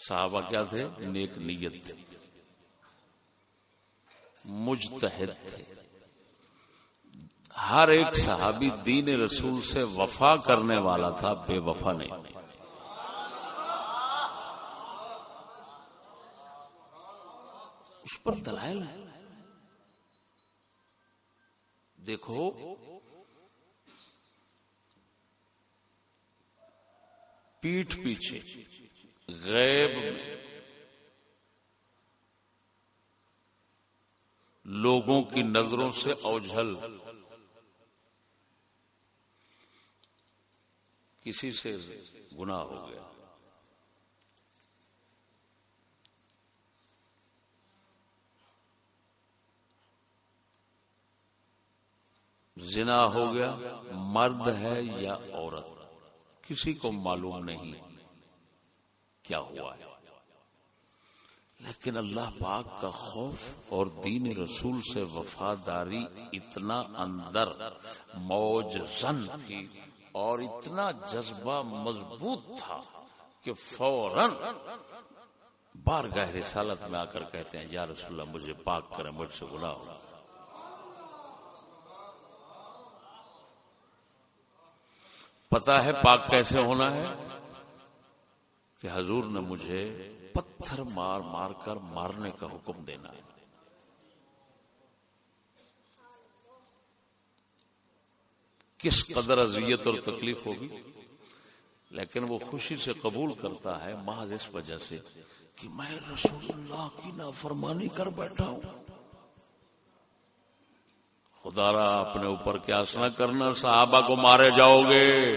صحابہ کیا تھے؟ نیک نیت تھے۔ مجتہد تھے۔ ہر ایک صحابی دین رسول سے وفا کرنے والا تھا، بے وفا نہیں۔ اس پر دلائل ہے دیکھو پیٹھ پیچھے، غیب میں۔ لوگوں کی نظروں سے اوجھل۔ کسی سے گناہ ہو گیا۔ زنا ہو گیا، مرد ہے یا عورت؟ کسی کو معلوم نہیں کیا ہوا ہے۔ لیکن اللہ پاک کا خوف اور دین رسول سے وفاداری اتنا اندر موج زن تھی اور اتنا جذبہ مضبوط تھا کہ فوراً بار گاہ رسالت میں آ کر کہتے ہیں، یا رسول اللہ، مجھے پاک کریں، مجھ سے گنا ہو۔ پتا ہے پاک کیسے ہونا ہے؟ کہ حضور نے مجھے پتھر مار مار کر مارنے کا حکم دینا ہے۔ کس قدر اذیت اور تکلیف ہوگی؟ لیکن وہ خوشی سے قبول کرتا ہے، محض اس وجہ سے کہ میں رسول اللہ کی نافرمانی کر بیٹھا ہوں۔ خدا را اپنے اوپر کیا نہ کرنا، صحابہ کو مارے جاؤ گے۔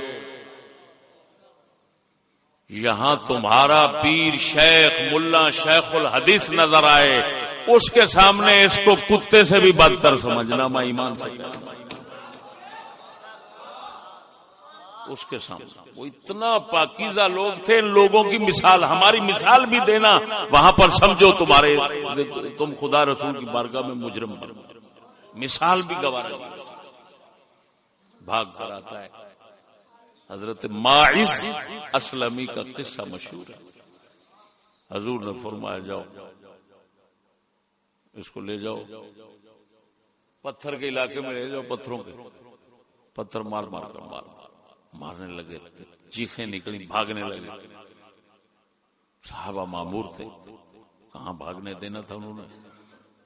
یہاں تمہارا پیر شیخ، ملا شیخ الحدیث نظر آئے۔ اس کے سامنے اس کو کتے سے بھی بدتر سمجھنا، میں ایمان سے اس کے سامنے۔ وہ اتنا پاکیزہ لوگ تھے، ان لوگوں کی مثال، ہماری مثال بھی دینا۔ وہاں پر سمجھو تمہارے، تم خدا رسول کی بارگاہ میں مجرم مثال بھی گوارا جی۔ بھاگ کر آتا ہے۔ حضرت ماعز اسلمی کا قصہ مشہور ہے۔ حضور نے فرمایا، جاؤ۔ اس کو لے جاؤ۔ پتھر کے علاقے میں لے جاؤ پتھروں کے۔ پتھر مار مار کر مار۔ مارنے لگے۔ چیخیں نکلی بھاگنے لگے۔ صحابہ معمور تھے۔ کہاں بھاگنے دینا تھا انہوں نے؟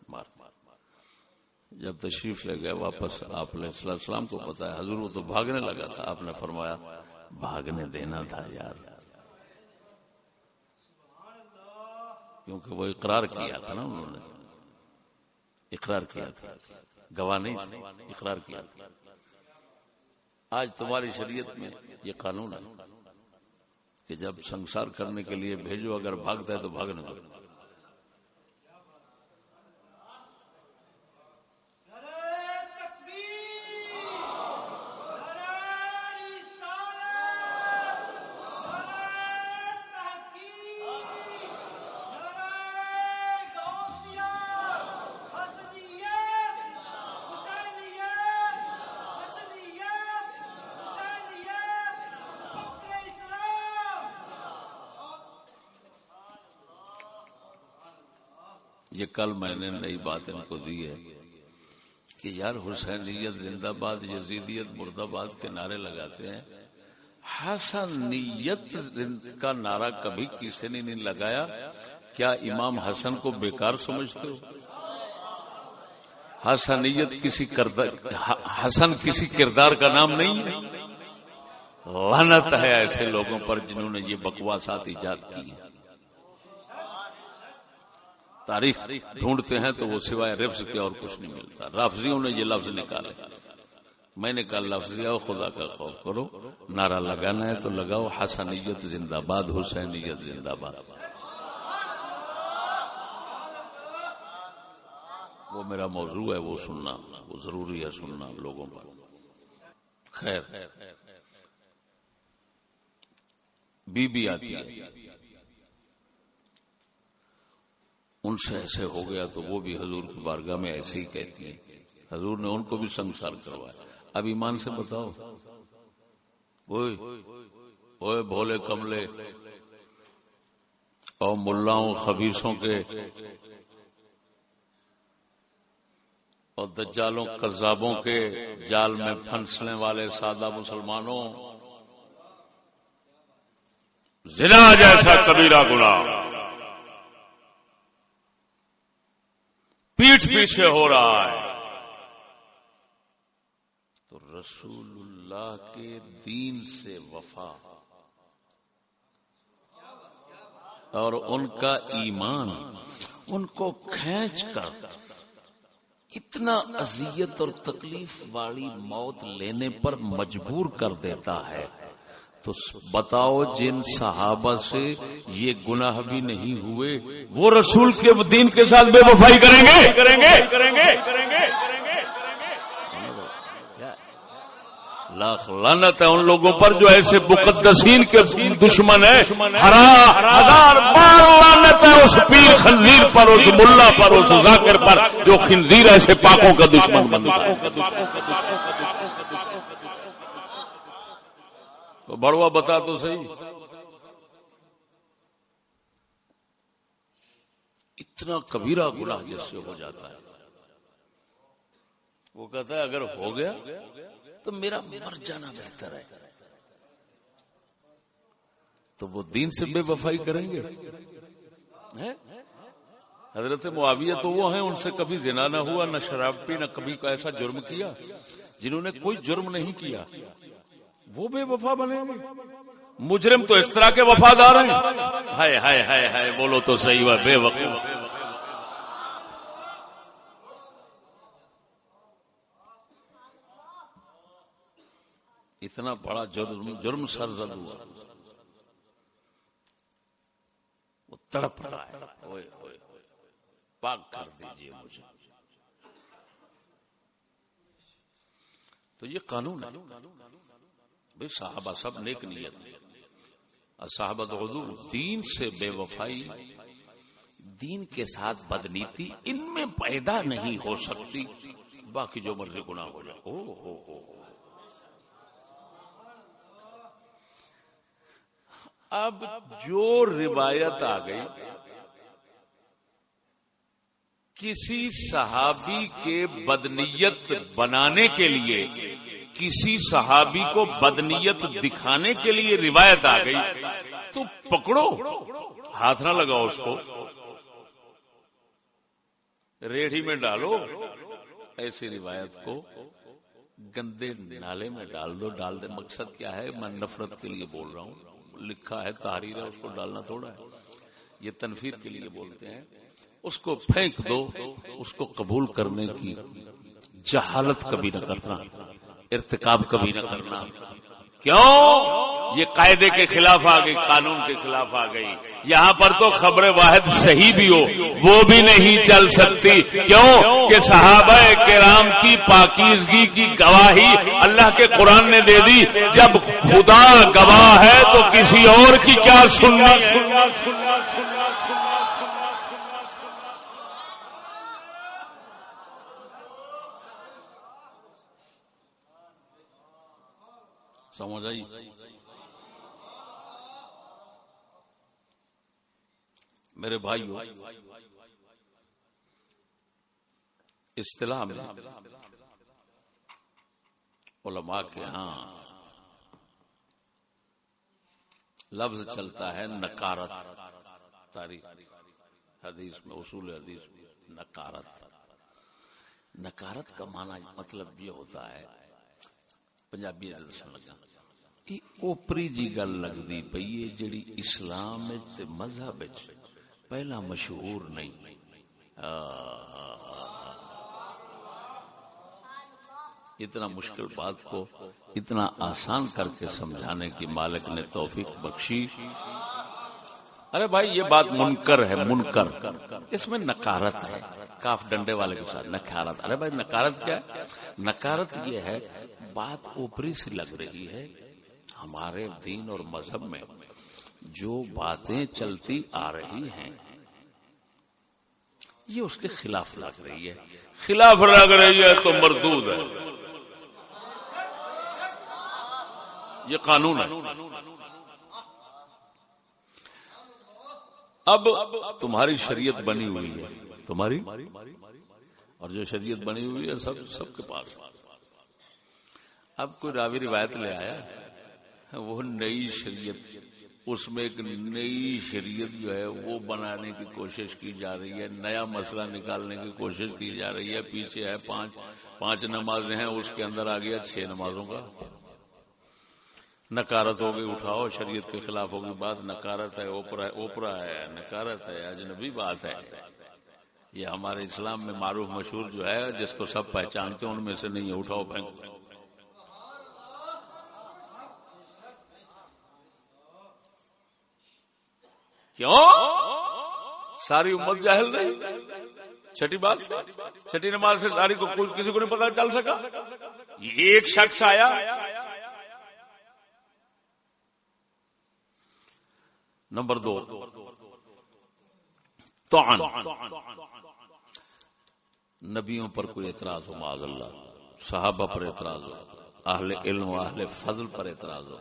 مار۔ جب تشریف لے گئے واپس، آپ علیہ السلام کو پتا ہے، حضور وہ تو بھاگنے لگا تھا، آپ نے فرمایا، بھاگنے دینا تھا یار۔ کیونکہ وہ اقرار کیا تھا نا انہوں نے۔ اقرار کیا تھا۔ گواہ نہیں اقرار کیا تھا۔ آج تمہاری شریعت میں یہ قانون ہے کہ جب سنسار کرنے کے لیے بھیجو، اگر بھاگتا ہے تو بھاگنے دو۔ کل میں نے نئی بات ان کو دی ہے کہ یار حسینیت زندہ باد، یزیدیت مرد آباد کے نعرے لگاتے ہیں۔ حسنیت کا نعرہ کبھی کسی نے نہیں لگایا۔ کیا امام حسن کو بیکار سمجھتے ہو؟ حسنیت کسی حسن کسی کردار کا نام نہیں ہے۔ لانت ہے ایسے لوگوں پر جنہوں نے یہ بکواسات ایجاد کی ہے۔ تاریخ ڈھونڈتے ہیں تو وہ سوائے رفظ کے اور کچھ نہیں ملتا۔ رافضیوں نے یہ لفظ نکالے۔ میں نے کہا، لفظ لیا، خدا کا خوف کرو۔ نعرہ لگانا ہے تو لگاؤ۔ حسنیت زندہ باد، حسینیت زندہ باد۔ وہ میرا موضوع ہے، وہ سننا۔ وہ ضروری ہے سننا لوگوں پر۔ خیر۔ بی بی آتی ہے۔ ان سے ایسے ہو گیا تو وہ بھی حضور کی بارگاہ میں ایسے ہی کہتی ہیں۔ حضور نے ان کو بھی سنسار کروایا۔ اب ایمان سے بتاؤ۔ وہ بھولے کملے۔ اور ملاؤں خبیصوں کے اور دجالوں، قذابوں کے جال میں پھنسنے والے سادہ مسلمانوں۔ زنا جیسا کبیرہ گنا پیٹ پیچھے ہو رہا ہے۔ تو رسول اللہ کے دین سے وفا اور ان کا ایمان ان کو کھینچ کر اتنا اذیت اور تکلیف والی موت لینے پر مجبور کر دیتا ہے۔ تو بتاؤ جن صحابہ سے یہ گناہ بھی نہیں ہوئے وہ رسول کے دین کے ساتھ بے وفائی کریں گے؟ کریں گے؟ کریں گے؟ کریں گے لاکھ لانت ہے ان لوگوں پر جو ایسے مقدسین کے دشمن ہے ہزار بار لانت ہے اس پیر خنزیر پر اس ملا پر اس ذاکر پر جو خنزیر ایسے پاکوں کا دشمن بنتا ہے تو بڑوا بتا تو صحیح۔ اتنا کبیرہ گناہ جس سے ہو جاتا ہے۔ وہ کہتا ہے، اگر ہو گیا تو میرا مر جانا بہتر ہے۔ تو وہ دین سے بے وفائی کریں گے۔ حضرت معاویہ تو وہ ہیں، ان سے کبھی زنا نہ ہوا، نہ شراب پی نہ کبھی ایسا جرم کیا، جنہوں نے کوئی جرم نہیں کیا۔ وہ بے وفا بنے۔ گے مجرم تو اس طرح کے وفادار ہیں۔ ہائے ہائے ہائے ہائے، بولو تو صحیح ہوا بے وقوع اتنا بڑا جرم جرم سرزد ہوا۔ وہ تڑپ رہا ہے۔ پاک کر دیجیے مجھے۔ تو یہ قانون ہے۔ بھائی صحابہ سب نیک نیت۔ صحابت حضور دین سے بے وفائی، دین کے ساتھ بدنیتی ان میں پیدا نہیں ہو سکتی۔ باقی جو مرضی گناہ ہو جائے۔ ہو ہو ہو اب جو روایت آ گئی، کسی صحابی کے بدنیت بنانے کے لیے کسی صحابی کو بدنیت دکھانے کے لیے روایت آ گئی، تو پکڑو، ہاتھ نہ لگاؤ اس کو۔ ریڑھی میں ڈالو، ایسی روایت کو گندے نالے میں ڈال دو۔ ڈال دے، مقصد کیا ہے؟ میں نفرت کے لیے بول رہا ہوں۔ لکھا ہے، تحریر ہے، اس کو ڈالنا تھوڑا ہے۔ یہ تنفیر کے لیے بولتے ہیں۔ اس کو پھینک دو، اس کو قبول کرنے کی جہالت کبھی نہ کرنا۔ ارتکاب کبھی نہ کرنا۔ کیوں؟ یہ قاعدے کے خلاف آ گئی، قانون کے خلاف آ گئی۔ یہاں پر تو خبر واحد صحیح بھی ہو، وہ بھی نہیں چل سکتی۔ کیوں؟ کہ صحابہ کرام کی پاکیزگی کی گواہی اللہ کے قرآن نے دے دی۔ جب خدا گواہ ہے تو کسی اور کی کیا سننا سمجھ آئی؟ میرے بھائی اصطلاح میں علماء کے ہاں لفظ چلتا ہے نکارت، تاریخ، حدیث میں، اصول حدیث میں، نکارت۔ نکارت کا معنی مطلب یہ ہوتا ہے پنجابی دسن لگا اوپری جی گل لگتی پی ہے جڑی اسلام مذہب پہلا مشہور نہیں اتنا مشکل بات کو اتنا آسان کر کے سمجھانے کی مالک نے توفیق بخشی ارے بھائی یہ بات منکر ہے منکر اس میں نکارت ہے کاف ڈنڈے والے کے ساتھ نکارت ارے بھائی، نکارت کیا؟ ہے نکارت یہ ہے، بات اوپری سی لگ رہی ہے ہمارے دین اور مذہب میں، جو باتیں چلتی آ رہی ہیں۔ یہ اس کے خلاف لگ رہی ہے۔ خلاف لگ رہی ہے تو مردود ہے۔ یہ قانون ہے۔ اب تمہاری شریعت بنی ہوئی ہے۔ تمہاری؟ اور جو شریعت بنی ہوئی ہے سب سب کے پاس۔ اب کوئی راوی روایت لے آیا وہ نئی شریعت، اس میں ایک نئی شریعت جو ہے وہ بنانے کی کوشش کی جا رہی ہے، نیا مسئلہ نکالنے کی کوشش کی جا رہی ہے۔ پیچھے ہے پانچ پانچ نمازیں ہیں، اس کے اندر آ گیا چھ نمازوں کا۔ نکارت ہوگی اٹھاؤ، شریعت کے خلاف ہوگی بات۔ نکارت ہے، اوپرا اوپرا ہے، نکارت ہے، اجنبی بات ہے۔ یہ ہمارے اسلام میں معروف مشہور جو ہے، جس کو سب پہچانتے ہیں، ان میں سے نہیں اٹھاؤ پھینک کیوں؟ ساری امت جاہل نہیں؟ چھٹی بات چھٹی نماز سے ساری کو کسی کو نہیں پتا چل سکا؟ ایک شخص آیا۔ نمبر دو۔ تو نبیوں پر کوئی اعتراض ہو، معاذ اللہ۔ صحابہ پر اعتراض ہو، اہل علم و اہل فضل پر اعتراض ہو۔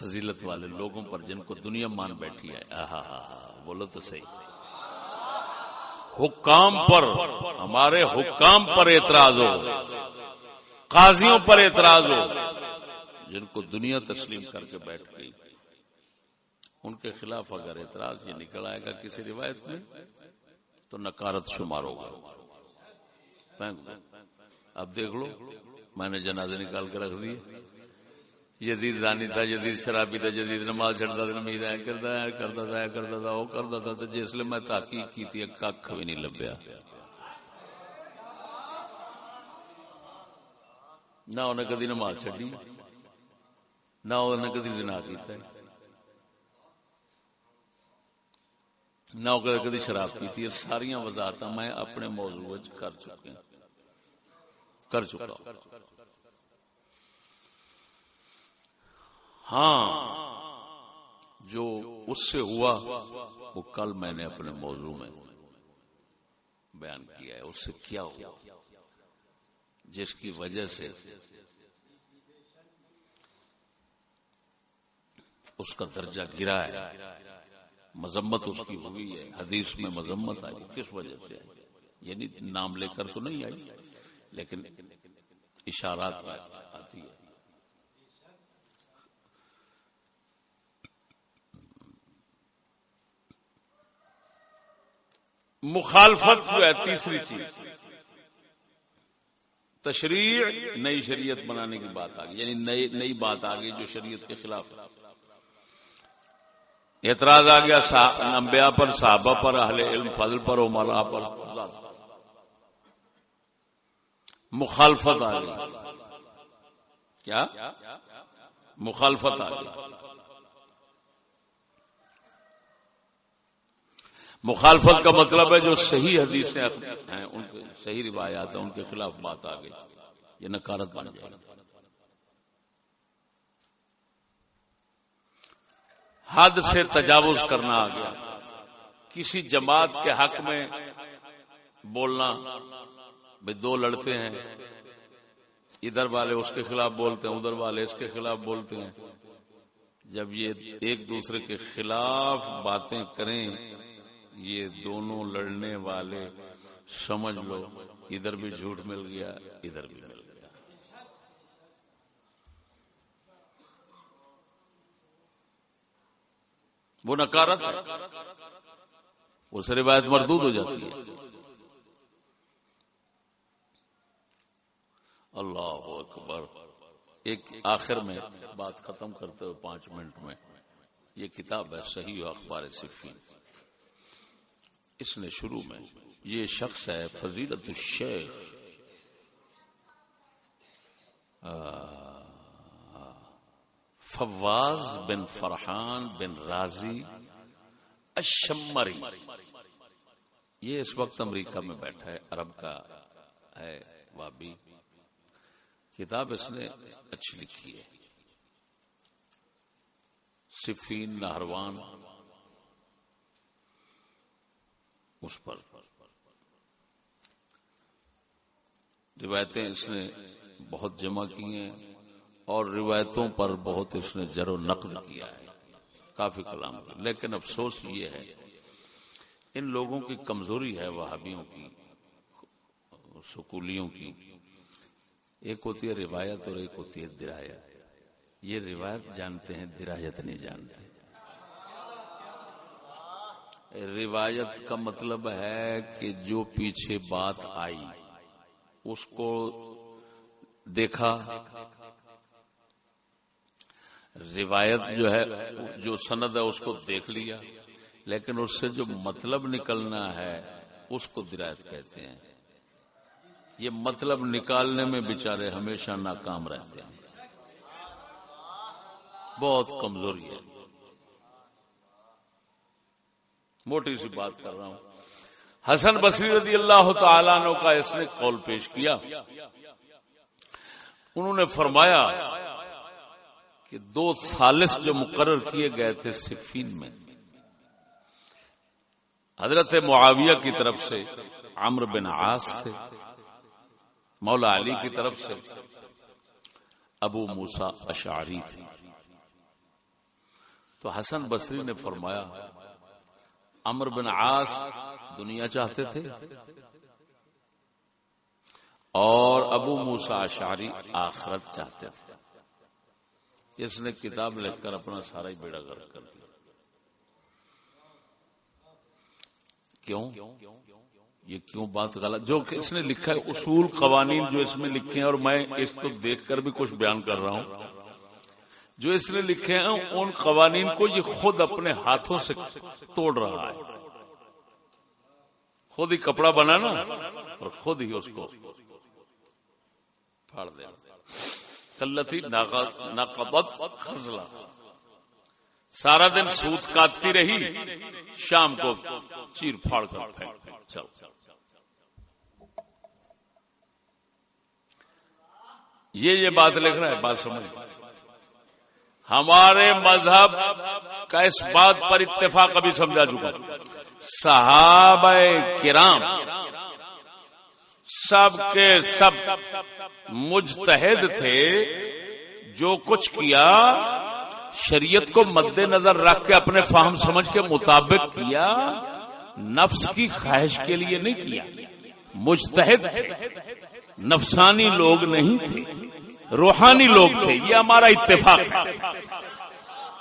فضیلت والے لوگوں پر جن کو دنیا مان بیٹھی ہے۔ آہا بولو تو صحیح۔ حکام پر، ہمارے حکام پر اعتراض ہو۔ قاضیوں پر اعتراض ہو۔ جن کو دنیا تسلیم کر کے بیٹھ گئی۔ ان کے خلاف اگر اعتراض یہ نکل آئے گا کسی روایت میں، تو نکارت شمار ہوگا۔ اب دیکھ لو، میں نے جنازے نکال کے رکھ دیے۔ یزید زانی تھا، یزید شرابی تھا، یزید نماز چڑھتا تھا نمید ہے کرتا ہے کرتا تھا کرتا تھا، وہ کرتا تھا۔ تو جس لیے میں تحقیق کی تھی کھ بھی نہیں لبیا۔ نہ انہیں کدی نماز چڈی نہ انہیں کدی دنا کیتا۔ ہے نہ کدی شراب پیتی۔ ہے ساری وضاحت میں اپنے موضوع کر چکا کر چکا ہاں جو اس سے ہوا، وہ کل میں نے اپنے موضوع میں بیان کیا ہے۔ اس سے کیا ہوا؟ جس کی وجہ سے اس کا درجہ گرا ہے۔ مذمت اس کی ہوئی ہے۔ حدیث میں مذمت آئی۔ کس وجہ سے یعنی نام لے کر تو نہیں آئی؟ لیکن اشارات آتی ہے۔ مخالفت جو ہے تیسری چیز۔ تشریح نئی شریعت بنانے کی بات آ گئی یعنی نئی نئی بات آ گئی جو شریعت کے خلاف اعتراض آ گیا انبیاء پر، صحابہ پر، اہل علم، فضل پر عمرا پر۔ مخالفت آ گئی۔ کیا؟ مخالفت آ گئی۔ مخالفت کا مطلب ہے جو صحیح حدیثیں ہیں، ان کے صحیح روایات ہیں، ان کے خلاف بات آ گئی۔ یہ نکارت بن جائے۔ حد سے تجاوز کرنا آ گیا۔ کسی جماعت کے حق میں بولنا۔ بھائی دو لڑتے ہیں۔ ادھر والے اس کے خلاف بولتے ہیں، ادھر والے اس کے خلاف بولتے ہیں۔ جب یہ ایک دوسرے کے خلاف باتیں کریں، یہ دونوں لڑنے والے، سمجھ لو، ادھر بھی جھوٹ مل گیا، ادھر بھی مل گیا۔ وہ نکارت اس روایت مردود ہو جاتی ہے۔ اللہ اکبر۔ ایک آخر میں بات ختم کرتے ہوئے پانچ منٹ میں، یہ کتاب ہے صحیح اخبار صفین اس نے شروع میں یہ شخص ہے فضیلت الشیخ۔ فواز بن فرحان بن رازی اشمری یہ اس وقت امریکہ میں بیٹھا ہے، عرب کا ہے، وابی۔ کتاب اس نے اچھی لکھی ہے۔ صفین نہروان، اس پر۔ روایتیں اس نے بہت جمع کی ہیں اور روایتوں پر بہت اس نے جر و نقل کیا ہے۔ کافی کلام لیکن افسوس یہ ہے، ان لوگوں کی کمزوری ہے، وہابیوں کی، سکولیوں کی۔ ایک ہوتی ہے روایت اور ایک ہوتی ہے درایت یہ روایت جانتے ہیں، درایت نہیں جانتے۔ روایت کا مطلب ہے کہ جو پیچھے بات آئی، اس کو دیکھا۔ روایت جو ہے، جو سند ہے، اس کو دیکھ لیا۔ لیکن اس سے جو مطلب نکلنا ہے، اس کو درایت کہتے ہیں۔ یہ مطلب نکالنے میں بےچارے ہمیشہ ناکام رہتے ہیں۔ بہت کمزوری ہے موٹی سی بات کر رہا ہوں۔ حسن بصری رضی اللہ تعالیٰ عنہ کا اس نے قول پیش کیا۔ انہوں نے فرمایا کہ دو ثالث جو مقرر کیے گئے تھے صفین میں، حضرت معاویہ کی طرف سے عمر بن عاص تھے مولا علی کی طرف سے ابو موسا اشعری تھے۔ تو حسن بصری نے فرمایا امر بن عاص دنیا چاہتے تھے؟ اور ابو موسا شاری آخرت چاہتے تھے۔ اس نے کتاب لکھ کر اپنا سارا ہی بیڑا گرد کر دیا۔ کیوں؟ یہ کیوں بات غلط جو اس نے لکھا ہے اصول قوانین جو اس میں لکھے ہیں اور میں اس کو دیکھ کر بھی کچھ بیان کر رہا ہوں۔ جو اس نے لکھے ہیں ان قوانین کو یہ خود اپنے ہاتھوں سے توڑ رہا ہے۔ خود ہی کپڑا بنانا اور خود ہی اس کو پھاڑ دے کلتی ناقبت خزلہ۔ سارا دن سوت کاٹتی رہی، شام کو چیر پھاڑ کر پھینک چل یہ یہ بات لکھ رہا ہے، بات سمجھ۔ ہمارے مذہب کا اس بات پر اتفاق ابھی سمجھا چکا۔ صحابہ کرام، سب کے سب مجتہد تھے، جو کچھ کیا، شریعت کو مد نظر رکھ کے اپنے فہم سمجھ کے مطابق کیا، نفس کی خواہش کے لیے نہیں کیا۔ مجتہد تھے۔ نفسانی لوگ نہیں تھے، روحانی لوگ تھے، یہ ہمارا اتفاق ہے۔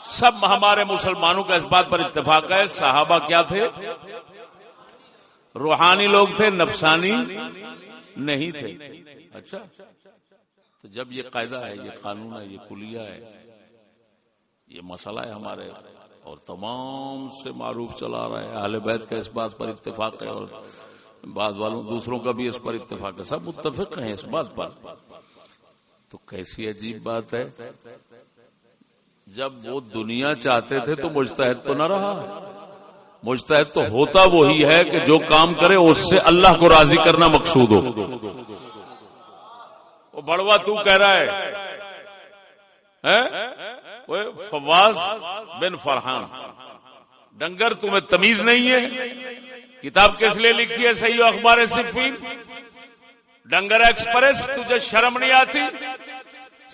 سب ہمارے مسلمانوں کا اس بات پر اتفاق ہے، صحابہ کیا تھے؟ روحانی لوگ تھے، نفسانی نہیں تھے۔ اچھا تو جب یہ قاعدہ ہے، یہ قانون ہے، یہ کلیہ ہے، یہ مسئلہ ہے ہمارے۔ اور تمام سے معروف چلا رہا ہے، اہل بیت کا اس بات پر اتفاق ہے۔ اور بعد والوں دوسروں کا بھی اس پر اتفاق ہے۔ سب متفق ہیں اس بات پر۔ تو کیسی عجیب بات ہے۔ جب وہ دنیا چاہتے تھے تو مجتہد تو نہ رہا۔ مجتہد تو ہوتا وہی ہے کہ جو کام کرے اس سے اللہ کو راضی کرنا مقصود ہو۔ بڑوا تو کہہ رہا ہے۔ فواز بن فرحان۔ ڈنگر تمہیں تمیز نہیں ہے۔ کتاب کس لیے لکھی ہے؟ صحیح اخبار صفین۔ ڈنگر ایکسپریس، تجھے شرم نہیں آتی؟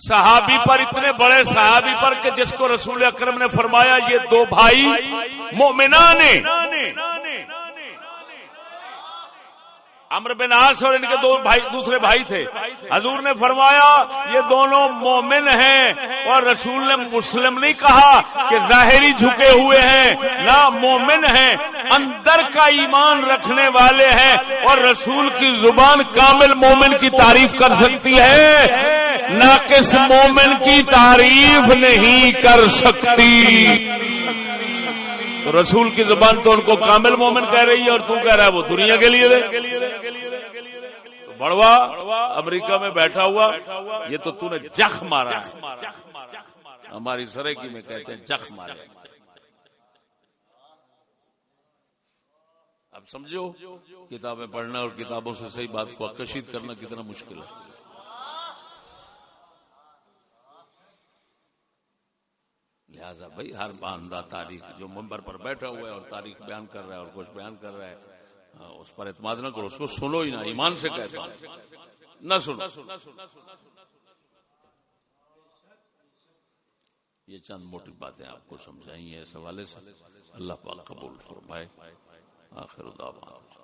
صحابی پر اتنے بڑے صحابی پر کہ جس کو رسول اکرم نے فرمایا، یہ دو بھائی مومنان امر بن آس اور ان کے دو بھائی دوسرے بھائی تھے۔ حضور نے فرمایا، یہ دونوں مومن ہیں اور رسول نے مسلم نہیں کہا کہ ظاہری جھکے ہوئے ہیں۔ نہ مومن ہیں، اندر کا ایمان رکھنے والے ہیں اور رسول کی زبان کامل مومن کی تعریف کر سکتی ہے۔ نہ کس مومن کی تعریف نہیں کر سکتی۔ تو رسول کی زبان تو ان کو کامل مومن کہہ رہی ہے اور تو کہہ رہا ہے وہ دنیا کے لیے بڑوا امریکہ میں بیٹھا ہوا، یہ تو تو نے جخ مارا ہے۔ ہماری سرکی میں کہتے ہیں جخ مارا اب سمجھو، کتابیں پڑھنا اور کتابوں سے صحیح بات کو آکشت کرنا کتنا مشکل ہے۔ لہذا بھائی ہر باندھا تاریخ جو ممبر پر بیٹھا ہوا ہے اور تاریخ بیان کر رہا ہے اور کچھ بیان کر رہا ہے اس پر اعتماد نہ کرو، اس کو سنو ہی نہ، ایمان سے کہتا ہوں۔ نہ سنو۔ یہ چند موٹی باتیں آپ کو سمجھائیں اس حوالے سے اللہ پاک قبول فرمائے۔ آخر دعوانا۔